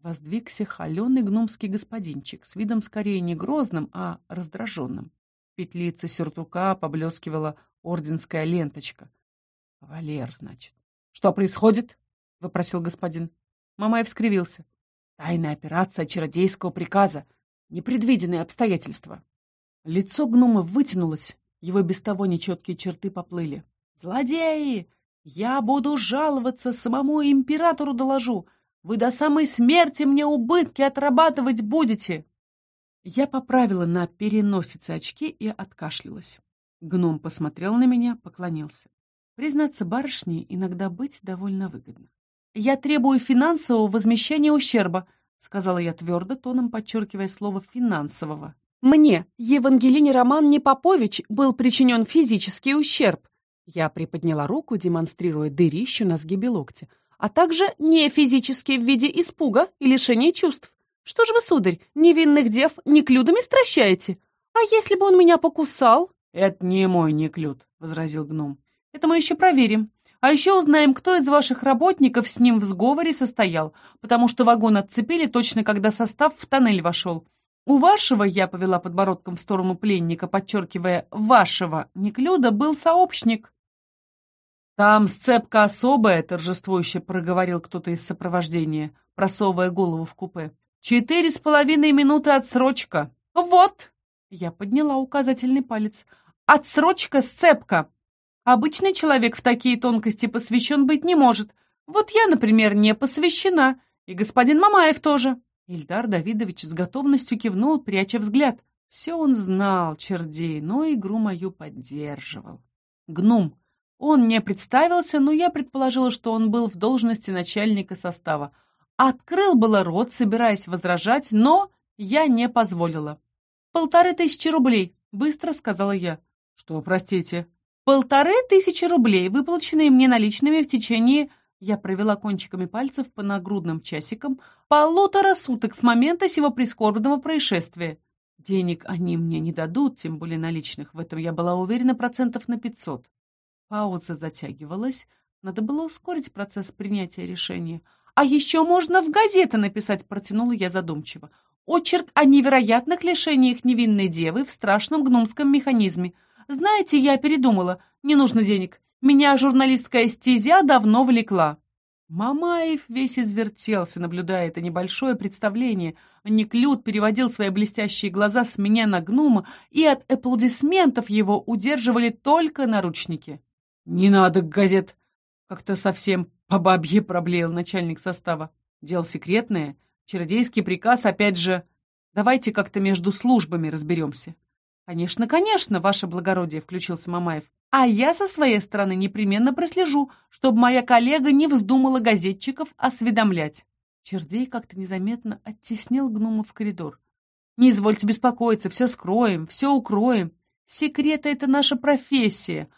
воздвигся холеный гномский господинчик с видом скорее не грозным, а раздраженным. В петлице сюртука поблескивала орденская ленточка. «Кавалер, значит». «Что происходит?» — выпросил господин. Мамаев скривился. «Тайная операция чародейского приказа. Непредвиденные обстоятельства». Лицо гнома вытянулось, его без того нечеткие черты поплыли. «Злодеи! Я буду жаловаться, самому императору доложу. Вы до самой смерти мне убытки отрабатывать будете!» Я поправила на переносице очки и откашлялась. Гном посмотрел на меня, поклонился. Признаться, барышне иногда быть довольно выгодно. «Я требую финансового возмещения ущерба», — сказала я твердо, тоном подчеркивая слово «финансового». «Мне, Евангелине Роман Непопович, был причинен физический ущерб». Я приподняла руку, демонстрируя дырищу на сгибе локтя а также не физические в виде испуга и лишения чувств. Что же вы, сударь, невинных дев неклюдами стращаете? А если бы он меня покусал? — Это не мой неклюд, — возразил гном. — Это мы еще проверим. А еще узнаем, кто из ваших работников с ним в сговоре состоял, потому что вагон отцепили точно, когда состав в тоннель вошел. У вашего, я повела подбородком в сторону пленника, подчеркивая, вашего неклюда был сообщник. «Там сцепка особая», — торжествующе проговорил кто-то из сопровождения, просовывая голову в купе. «Четыре с половиной минуты отсрочка». «Вот!» — я подняла указательный палец. «Отсрочка, сцепка. Обычный человек в такие тонкости посвящен быть не может. Вот я, например, не посвящена, и господин Мамаев тоже». Ильдар Давидович с готовностью кивнул, пряча взгляд. Все он знал, чердей, но игру мою поддерживал. Гнум, он не представился, но я предположила, что он был в должности начальника состава. Открыл было рот, собираясь возражать, но я не позволила. «Полторы тысячи рублей», — быстро сказала я. «Что, простите?» «Полторы тысячи рублей, выплаченные мне наличными в течение...» Я провела кончиками пальцев по нагрудным часикам. «Полутора суток с момента сего прискорбного происшествия. Денег они мне не дадут, тем более наличных. В этом я была уверена процентов на пятьсот. Пауза затягивалась. Надо было ускорить процесс принятия решения. «А еще можно в газеты написать», — протянула я задумчиво. «Очерк о невероятных лишениях невинной девы в страшном гномском механизме. Знаете, я передумала. Не нужно денег. Меня журналистская стезя давно влекла». Мамаев весь извертелся, наблюдая это небольшое представление. Неклюд переводил свои блестящие глаза с меня на гнома, и от аплодисментов его удерживали только наручники. «Не надо газет!» Как-то совсем по бабье проблеял начальник состава. Дело секретное, чародейский приказ, опять же. Давайте как-то между службами разберемся. «Конечно, конечно, ваше благородие», — включился Мамаев. «А я со своей стороны непременно прослежу, чтобы моя коллега не вздумала газетчиков осведомлять». Чердей как-то незаметно оттеснил гнома в коридор. «Не извольте беспокоиться, все скроем, все укроем. Секреты — это наша профессия,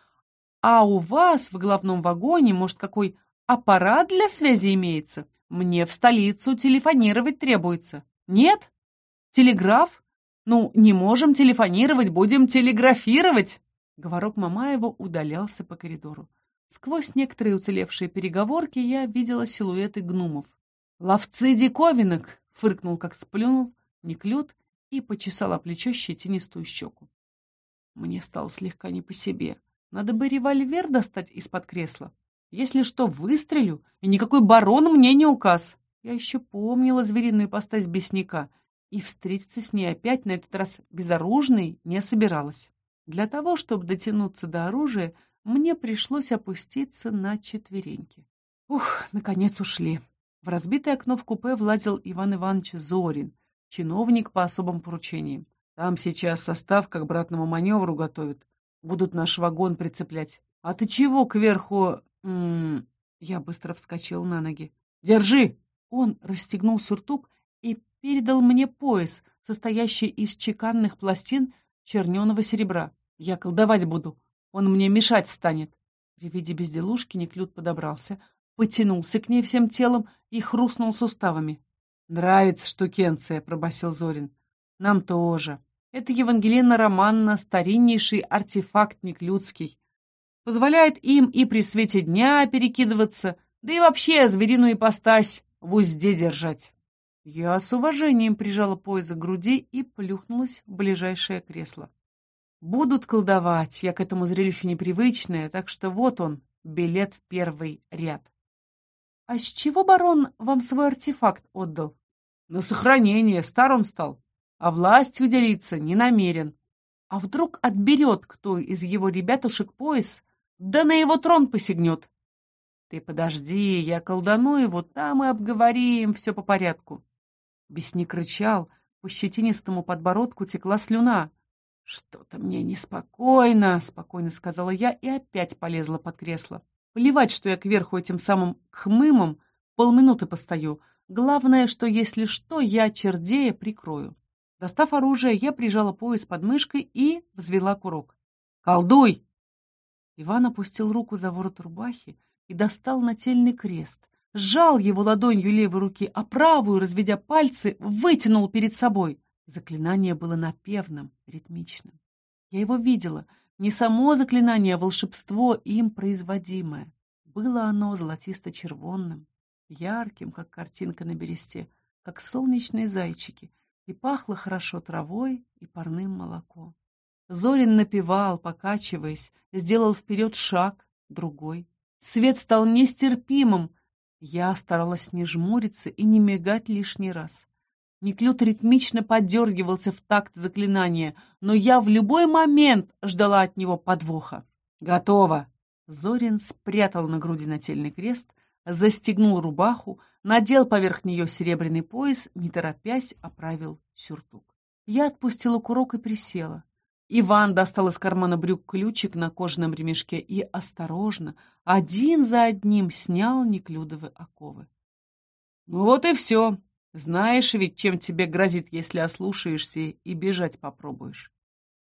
а у вас в головном вагоне, может, какой аппарат для связи имеется? Мне в столицу телефонировать требуется. Нет? Телеграф? Ну, не можем телефонировать, будем телеграфировать. Говорок Мамаева удалялся по коридору. Сквозь некоторые уцелевшие переговорки я видела силуэты гнумов. «Ловцы диковинок!» — фыркнул, как сплюнул, неклюд и почесал о плечо щетинистую щеку. Мне стало слегка не по себе. Надо бы револьвер достать из-под кресла. Если что, выстрелю, и никакой барон мне не указ. Я еще помнила звериную ипостась бесника, и встретиться с ней опять, на этот раз безоружной, не собиралась. Для того, чтобы дотянуться до оружия, мне пришлось опуститься на четвереньки. Ух, наконец ушли. В разбитое окно в купе влазил Иван Иванович Зорин, чиновник по особым поручениям. Там сейчас состав к обратному маневру готовят. Будут наш вагон прицеплять. А ты чего кверху... М -м... Я быстро вскочил на ноги. Держи! Он расстегнул сюртук и передал мне пояс, состоящий из чеканных пластин черненого серебра. Я колдовать буду. Он мне мешать станет. При виде безделушки Неклюд подобрался, потянулся к ней всем телом и хрустнул суставами. «Нравится штукенция», — пробасил Зорин. «Нам тоже. Это Евангелина Романна, стариннейший артефакт неклюдский. Позволяет им и при свете дня перекидываться, да и вообще звериную ипостась в узде держать. Я с уважением прижала пояс к груди и плюхнулась в ближайшее кресло. Будут колдовать, я к этому зрелищу непривычная, так что вот он, билет в первый ряд. А с чего барон вам свой артефакт отдал? На сохранение, стар он стал а властью делиться не намерен. А вдруг отберет кто из его ребятушек пояс, да на его трон посягнет? Ты подожди, я колдану его, там и обговорим все по порядку. Бесник рычал, по щетинистому подбородку текла слюна. «Что-то мне неспокойно», — спокойно сказала я и опять полезла под кресло. Плевать, что я кверху этим самым хмымом полминуты постою. Главное, что если что, я чердея прикрою. Достав оружие, я прижала пояс под мышкой и взвела курок. «Колдуй!» Иван опустил руку за ворот рубахи и достал нательный крест, сжал его ладонью левой руки, а правую, разведя пальцы, вытянул перед собой. Заклинание было напевным, ритмичным. Я его видела, не само заклинание, а волшебство, им производимое. Было оно золотисто-червонным, ярким, как картинка на бересте, как солнечные зайчики — и пахло хорошо травой и парным молоком. Зорин напевал, покачиваясь, сделал вперед шаг, другой. Свет стал нестерпимым. Я старалась не жмуриться и не мигать лишний раз. Неклюд ритмично подергивался в такт заклинания, но я в любой момент ждала от него подвоха. «Готово!» Зорин спрятал на груди нательный крест, застегнул рубаху, надел поверх нее серебряный пояс, не торопясь, оправил сюртук. Я отпустила курок и присела. Иван достал из кармана брюк ключик на кожаном ремешке и осторожно, один за одним, снял неклюдовы оковы. «Ну вот и все. Знаешь ведь, чем тебе грозит, если ослушаешься и бежать попробуешь».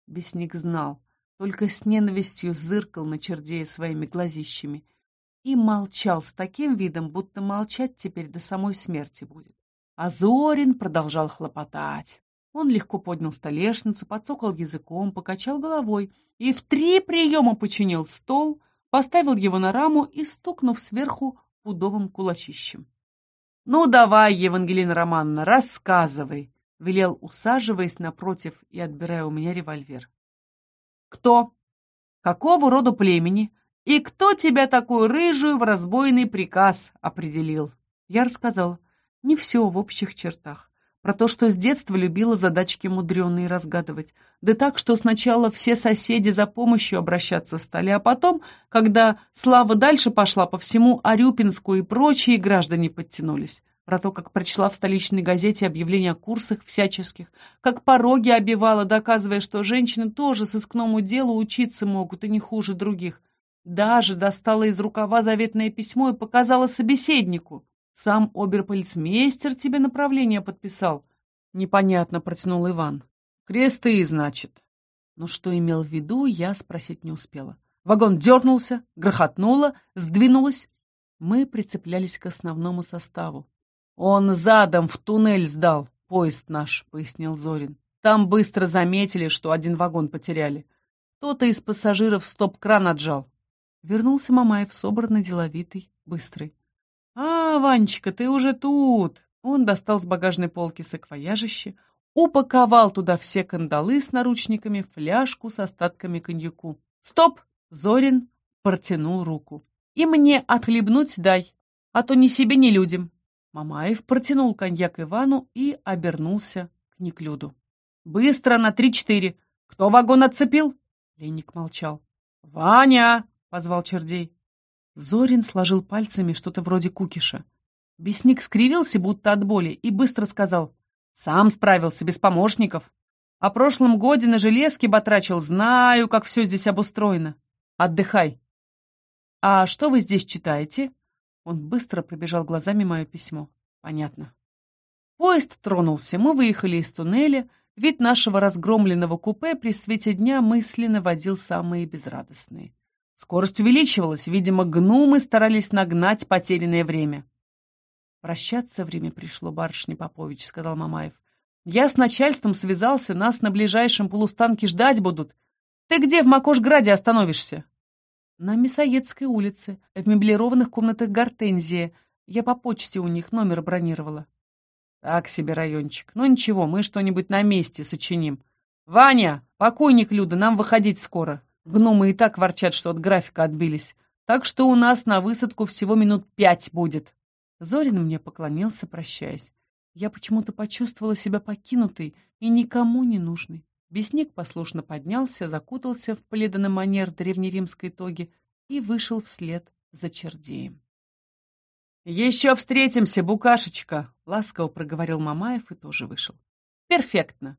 Бесник знал, только с ненавистью зыркал на чердея своими глазищами и молчал с таким видом, будто молчать теперь до самой смерти будет. А Зорин продолжал хлопотать. Он легко поднял столешницу, подсокал языком, покачал головой и в три приема починил стол, поставил его на раму и стукнув сверху пудовым кулачищем. «Ну, давай, Евангелина Романовна, рассказывай!» — велел, усаживаясь напротив и отбирая у меня револьвер. «Кто? Какого рода племени? «И кто тебя такую рыжую в разбойный приказ определил?» Я рассказала. Не все в общих чертах. Про то, что с детства любила задачки мудреные разгадывать. Да так, что сначала все соседи за помощью обращаться стали, а потом, когда слава дальше пошла по всему Арюпинску и прочие граждане подтянулись. Про то, как прочла в столичной газете объявления о курсах всяческих, как пороги обивала, доказывая, что женщины тоже сыскному делу учиться могут и не хуже других. Даже достала из рукава заветное письмо и показала собеседнику. Сам оберполицмейстер тебе направление подписал. Непонятно, протянул Иван. Кресты, значит. Но что имел в виду, я спросить не успела. Вагон дернулся, грохотнуло, сдвинулось. Мы прицеплялись к основному составу. «Он задом в туннель сдал, поезд наш», — пояснил Зорин. «Там быстро заметили, что один вагон потеряли. Кто-то из пассажиров стоп-кран отжал». Вернулся Мамаев, собранный, деловитый, быстрый. «А, Ванечка, ты уже тут!» Он достал с багажной полки саквояжище, упаковал туда все кандалы с наручниками, фляжку с остатками коньяку. «Стоп!» — Зорин протянул руку. «И мне отхлебнуть дай, а то ни себе, ни людям». Мамаев протянул коньяк Ивану и обернулся к Неклюду. «Быстро на три-четыре! Кто вагон отцепил?» Ленник молчал. «Ваня!» — позвал Чердей. Зорин сложил пальцами что-то вроде кукиша. Бесник скривился, будто от боли, и быстро сказал. «Сам справился, без помощников. О прошлом годе на железке батрачил. Знаю, как все здесь обустроено. Отдыхай». «А что вы здесь читаете?» Он быстро пробежал глазами мое письмо. «Понятно». Поезд тронулся. Мы выехали из туннеля. Вид нашего разгромленного купе при свете дня мысленно водил самые безрадостные. Скорость увеличивалась. Видимо, гнумы старались нагнать потерянное время. «Прощаться время пришло, барышня Попович», — сказал Мамаев. «Я с начальством связался, нас на ближайшем полустанке ждать будут. Ты где в Макошграде остановишься?» «На Мясоедской улице, в меблированных комнатах Гортензия. Я по почте у них номер бронировала». «Так себе райончик. Ну ничего, мы что-нибудь на месте сочиним. Ваня, покойник Люда, нам выходить скоро. Гномы и так ворчат, что от графика отбились. Так что у нас на высадку всего минут пять будет». Зорин мне поклонился, прощаясь. Я почему-то почувствовала себя покинутой и никому не нужной. Бесник послушно поднялся, закутался в полиданный манер древнеримской тоги и вышел вслед за чердеем. «Еще встретимся, букашечка!» — ласково проговорил Мамаев и тоже вышел. «Перфектно!»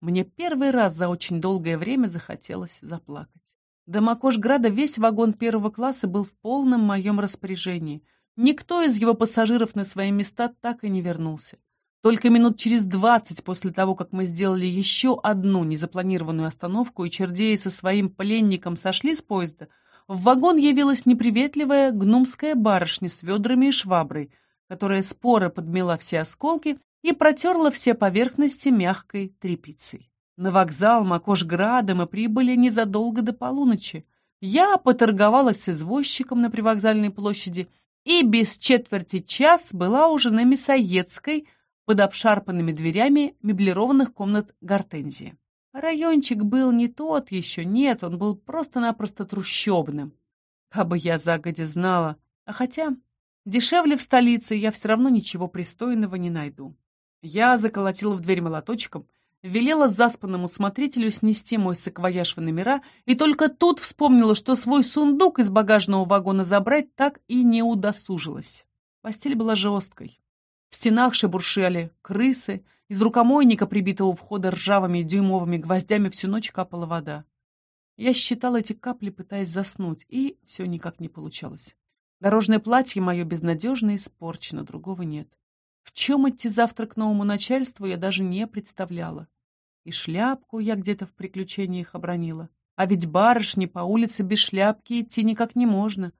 Мне первый раз за очень долгое время захотелось заплакать. До Макошграда весь вагон первого класса был в полном моем распоряжении — Никто из его пассажиров на свои места так и не вернулся. Только минут через двадцать после того, как мы сделали еще одну незапланированную остановку и чердеи со своим пленником сошли с поезда, в вагон явилась неприветливая гнумская барышня с ведрами и шваброй, которая споро подмела все осколки и протерла все поверхности мягкой тряпицей. На вокзал Макошграда мы прибыли незадолго до полуночи. Я поторговалась с извозчиком на привокзальной площади и без четверти час была уже на Мясоедской под обшарпанными дверями меблированных комнат Гортензии. Райончик был не тот еще, нет, он был просто-напросто трущобным. Кабы я загодя знала, а хотя дешевле в столице я все равно ничего пристойного не найду. Я заколотила в дверь молоточком — велела заспанному смотрителю снести мой саквояж в номера, и только тут вспомнила, что свой сундук из багажного вагона забрать так и не удосужилась. Постель была жесткой. В стенах шебуршали крысы, из рукомойника, прибитого входа ржавыми дюймовыми гвоздями, всю ночь капала вода. Я считала эти капли, пытаясь заснуть, и все никак не получалось. Дорожное платье мое безнадежно испорчено, другого нет. В чем идти завтра к новому начальству, я даже не представляла. И шляпку я где-то в приключениях обронила. А ведь барышни по улице без шляпки идти никак не можно.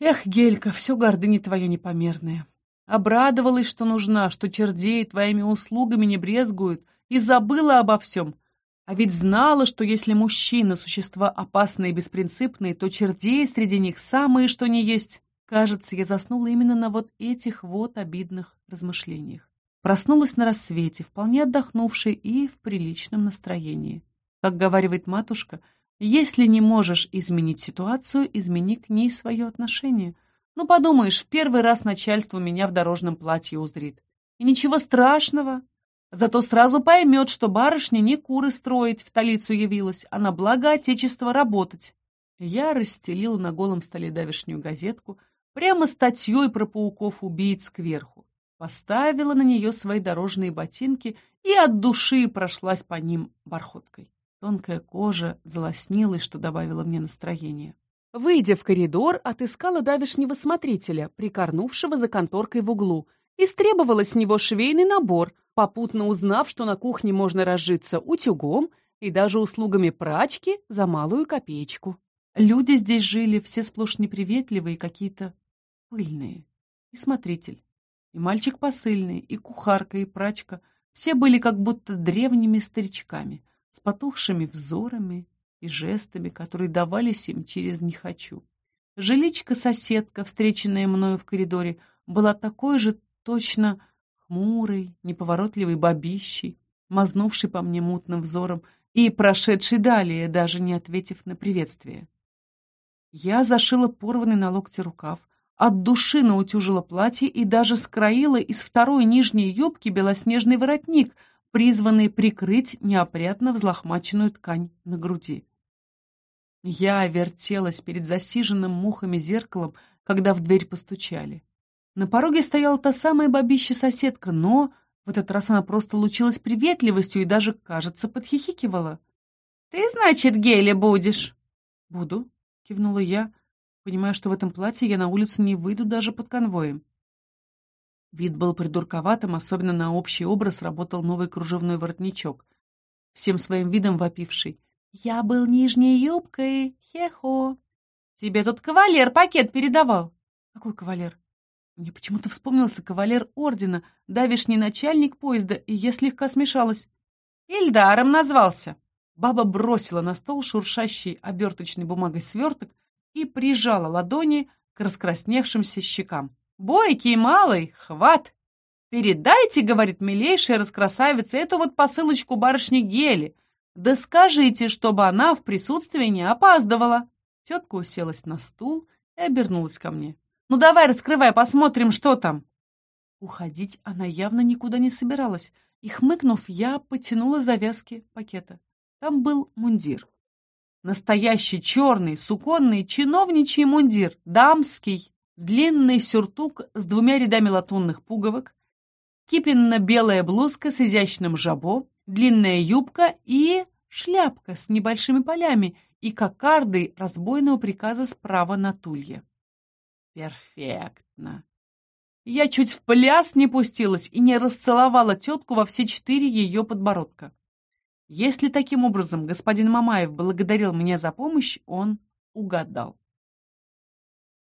Эх, Гелька, все гордыня твоя непомерная. Обрадовалась, что нужна, что чердей твоими услугами не брезгуют, и забыла обо всем. А ведь знала, что если мужчина — существа опасные и беспринципные, то чердеи среди них самые, что не есть. Кажется, я заснула именно на вот этих вот обидных размышлениях. Проснулась на рассвете, вполне отдохнувшей и в приличном настроении. Как говаривает матушка, если не можешь изменить ситуацию, измени к ней свое отношение. Ну, подумаешь, в первый раз начальство меня в дорожном платье узрит. И ничего страшного. Зато сразу поймет, что барышня не куры строить в столицу явилась, а на благо Отечества работать. Я расстелила на голом столе давешнюю газетку — прямо статьей про пауков-убийц кверху. Поставила на нее свои дорожные ботинки и от души прошлась по ним бархоткой. Тонкая кожа залоснилась, что добавило мне настроение. Выйдя в коридор, отыскала давешнего смотрителя, прикорнувшего за конторкой в углу, и стребовала с него швейный набор, попутно узнав, что на кухне можно разжиться утюгом и даже услугами прачки за малую копеечку. Люди здесь жили все сплошь неприветливые, какие-то пыльные. И смотритель, и мальчик посыльный, и кухарка, и прачка. Все были как будто древними старичками, с потухшими взорами и жестами, которые давались им через «не хочу». Жиличка-соседка, встреченная мною в коридоре, была такой же точно хмурой, неповоротливой бабищей, мазнувшей по мне мутным взором и прошедшей далее, даже не ответив на приветствие. Я зашила порванный на локте рукав, от души наутюжила платье и даже скроила из второй нижней юбки белоснежный воротник, призванный прикрыть неопрятно взлохмаченную ткань на груди. Я вертелась перед засиженным мухами зеркалом, когда в дверь постучали. На пороге стояла та самая бабища-соседка, но в этот раз она просто лучилась приветливостью и даже, кажется, подхихикивала. «Ты, значит, Геля будешь?» «Буду», — кивнула я, понимая, что в этом платье я на улицу не выйду даже под конвоем. Вид был придурковатым, особенно на общий образ работал новый кружевной воротничок, всем своим видом вопивший. «Я был нижней юбкой, хе-хо!» «Тебе тут кавалер пакет передавал!» «Какой кавалер?» Мне почему-то вспомнился кавалер ордена, давишний начальник поезда, и я слегка смешалась. «Ильдаром назвался!» Баба бросила на стол шуршащий оберточной бумагой сверток и прижала ладони к раскрасневшимся щекам. «Бойкий малый, хват! Передайте, — говорит милейшая раскрасавица, — эту вот посылочку барышне Гели, да скажите, чтобы она в присутствии не опаздывала. Тетка уселась на стул и обернулась ко мне. Ну давай, раскрывай, посмотрим, что там. Уходить она явно никуда не собиралась, и, хмыкнув, я потянула завязки пакета. Там был мундир. Настоящий черный, суконный, чиновничий мундир, дамский, длинный сюртук с двумя рядами латунных пуговок, кипенно-белая блузка с изящным жабо, длинная юбка и шляпка с небольшими полями и кокардой разбойного приказа справа на тулье. Перфектно. Я чуть в пляс не пустилась и не расцеловала тетку во все четыре ее подбородка. Если таким образом господин Мамаев благодарил меня за помощь, он угадал.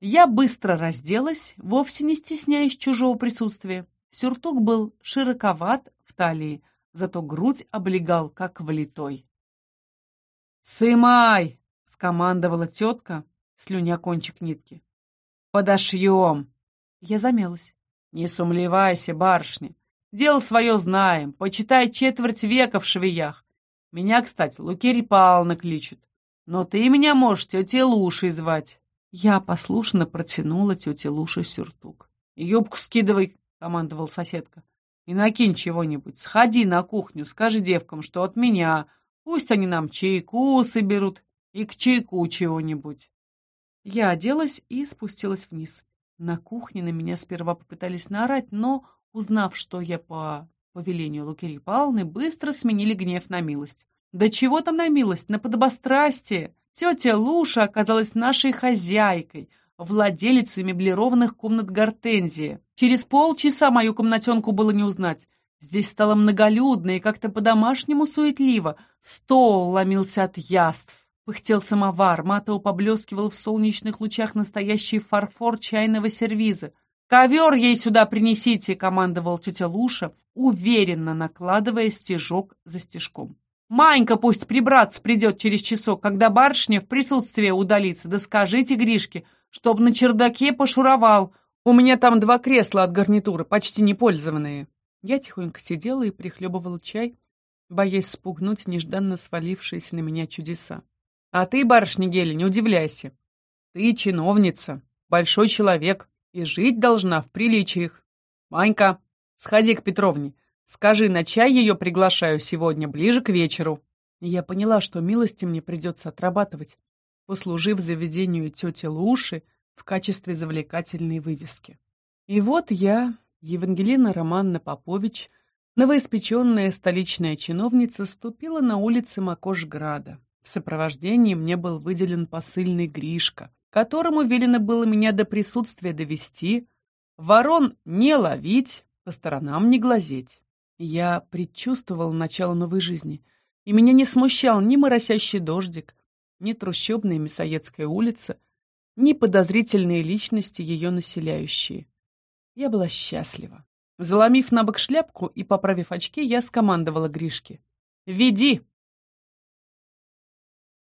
Я быстро разделась, вовсе не стесняясь чужого присутствия. Сюртук был широковат в талии, зато грудь облегал, как влитой. «Сымай!» — скомандовала тетка, слюня кончик нитки. «Подошьем!» Я замялась. «Не сумлевайся, барышня. Дело свое знаем. Почитай четверть века в швеях. Меня, кстати, Лукерь Павловна кличут. Но ты меня можешь тетей Лушей звать». Я послушно протянула тете Луше сюртук. «Юбку скидывай», — командовал соседка. И накинь чего-нибудь. Сходи на кухню, скажи девкам, что от меня. Пусть они нам чайку соберут и к чайку чего-нибудь. Я оделась и спустилась вниз. На кухне на меня сперва попытались наорать, но, узнав, что я по повелению Лукерии Павловны, быстро сменили гнев на милость. Да чего там на милость, на подобострастие. Тетя Луша оказалась нашей хозяйкой — владелицей меблированных комнат Гортензии. Через полчаса мою комнатенку было не узнать. Здесь стало многолюдно и как-то по-домашнему суетливо. Стол ломился от яств. Пыхтел самовар, матово поблескивал в солнечных лучах настоящий фарфор чайного сервиза. «Ковер ей сюда принесите!» — командовал тетя Луша, уверенно накладывая стежок за стежком. «Манька пусть прибраться придет через часок, когда барышня в присутствии удалится. Да скажите Гришке, чтоб на чердаке пошуровал. У меня там два кресла от гарнитуры, почти непользованные. Я тихонько сидела и прихлебывала чай, боясь спугнуть нежданно свалившиеся на меня чудеса. А ты, барышня Геля, не удивляйся. Ты чиновница, большой человек, и жить должна в приличиях. Манька, сходи к Петровне. Скажи, на чай ее приглашаю сегодня ближе к вечеру. я поняла, что милости мне придется отрабатывать, послужив заведению тети Луши в качестве завлекательной вывески. И вот я, Евангелина Романна Попович, новоиспеченная столичная чиновница, ступила на улицы Макошграда. В сопровождении мне был выделен посыльный Гришка, которому велено было меня до присутствия довести, ворон не ловить, по сторонам не глазеть. Я предчувствовал начало новой жизни, и меня не смущал ни моросящий дождик, Ни трущобная Мясоедская улица, ни подозрительные личности, ее населяющие. Я была счастлива. Заломив на бок шляпку и поправив очки, я скомандовала Гришке. «Веди!»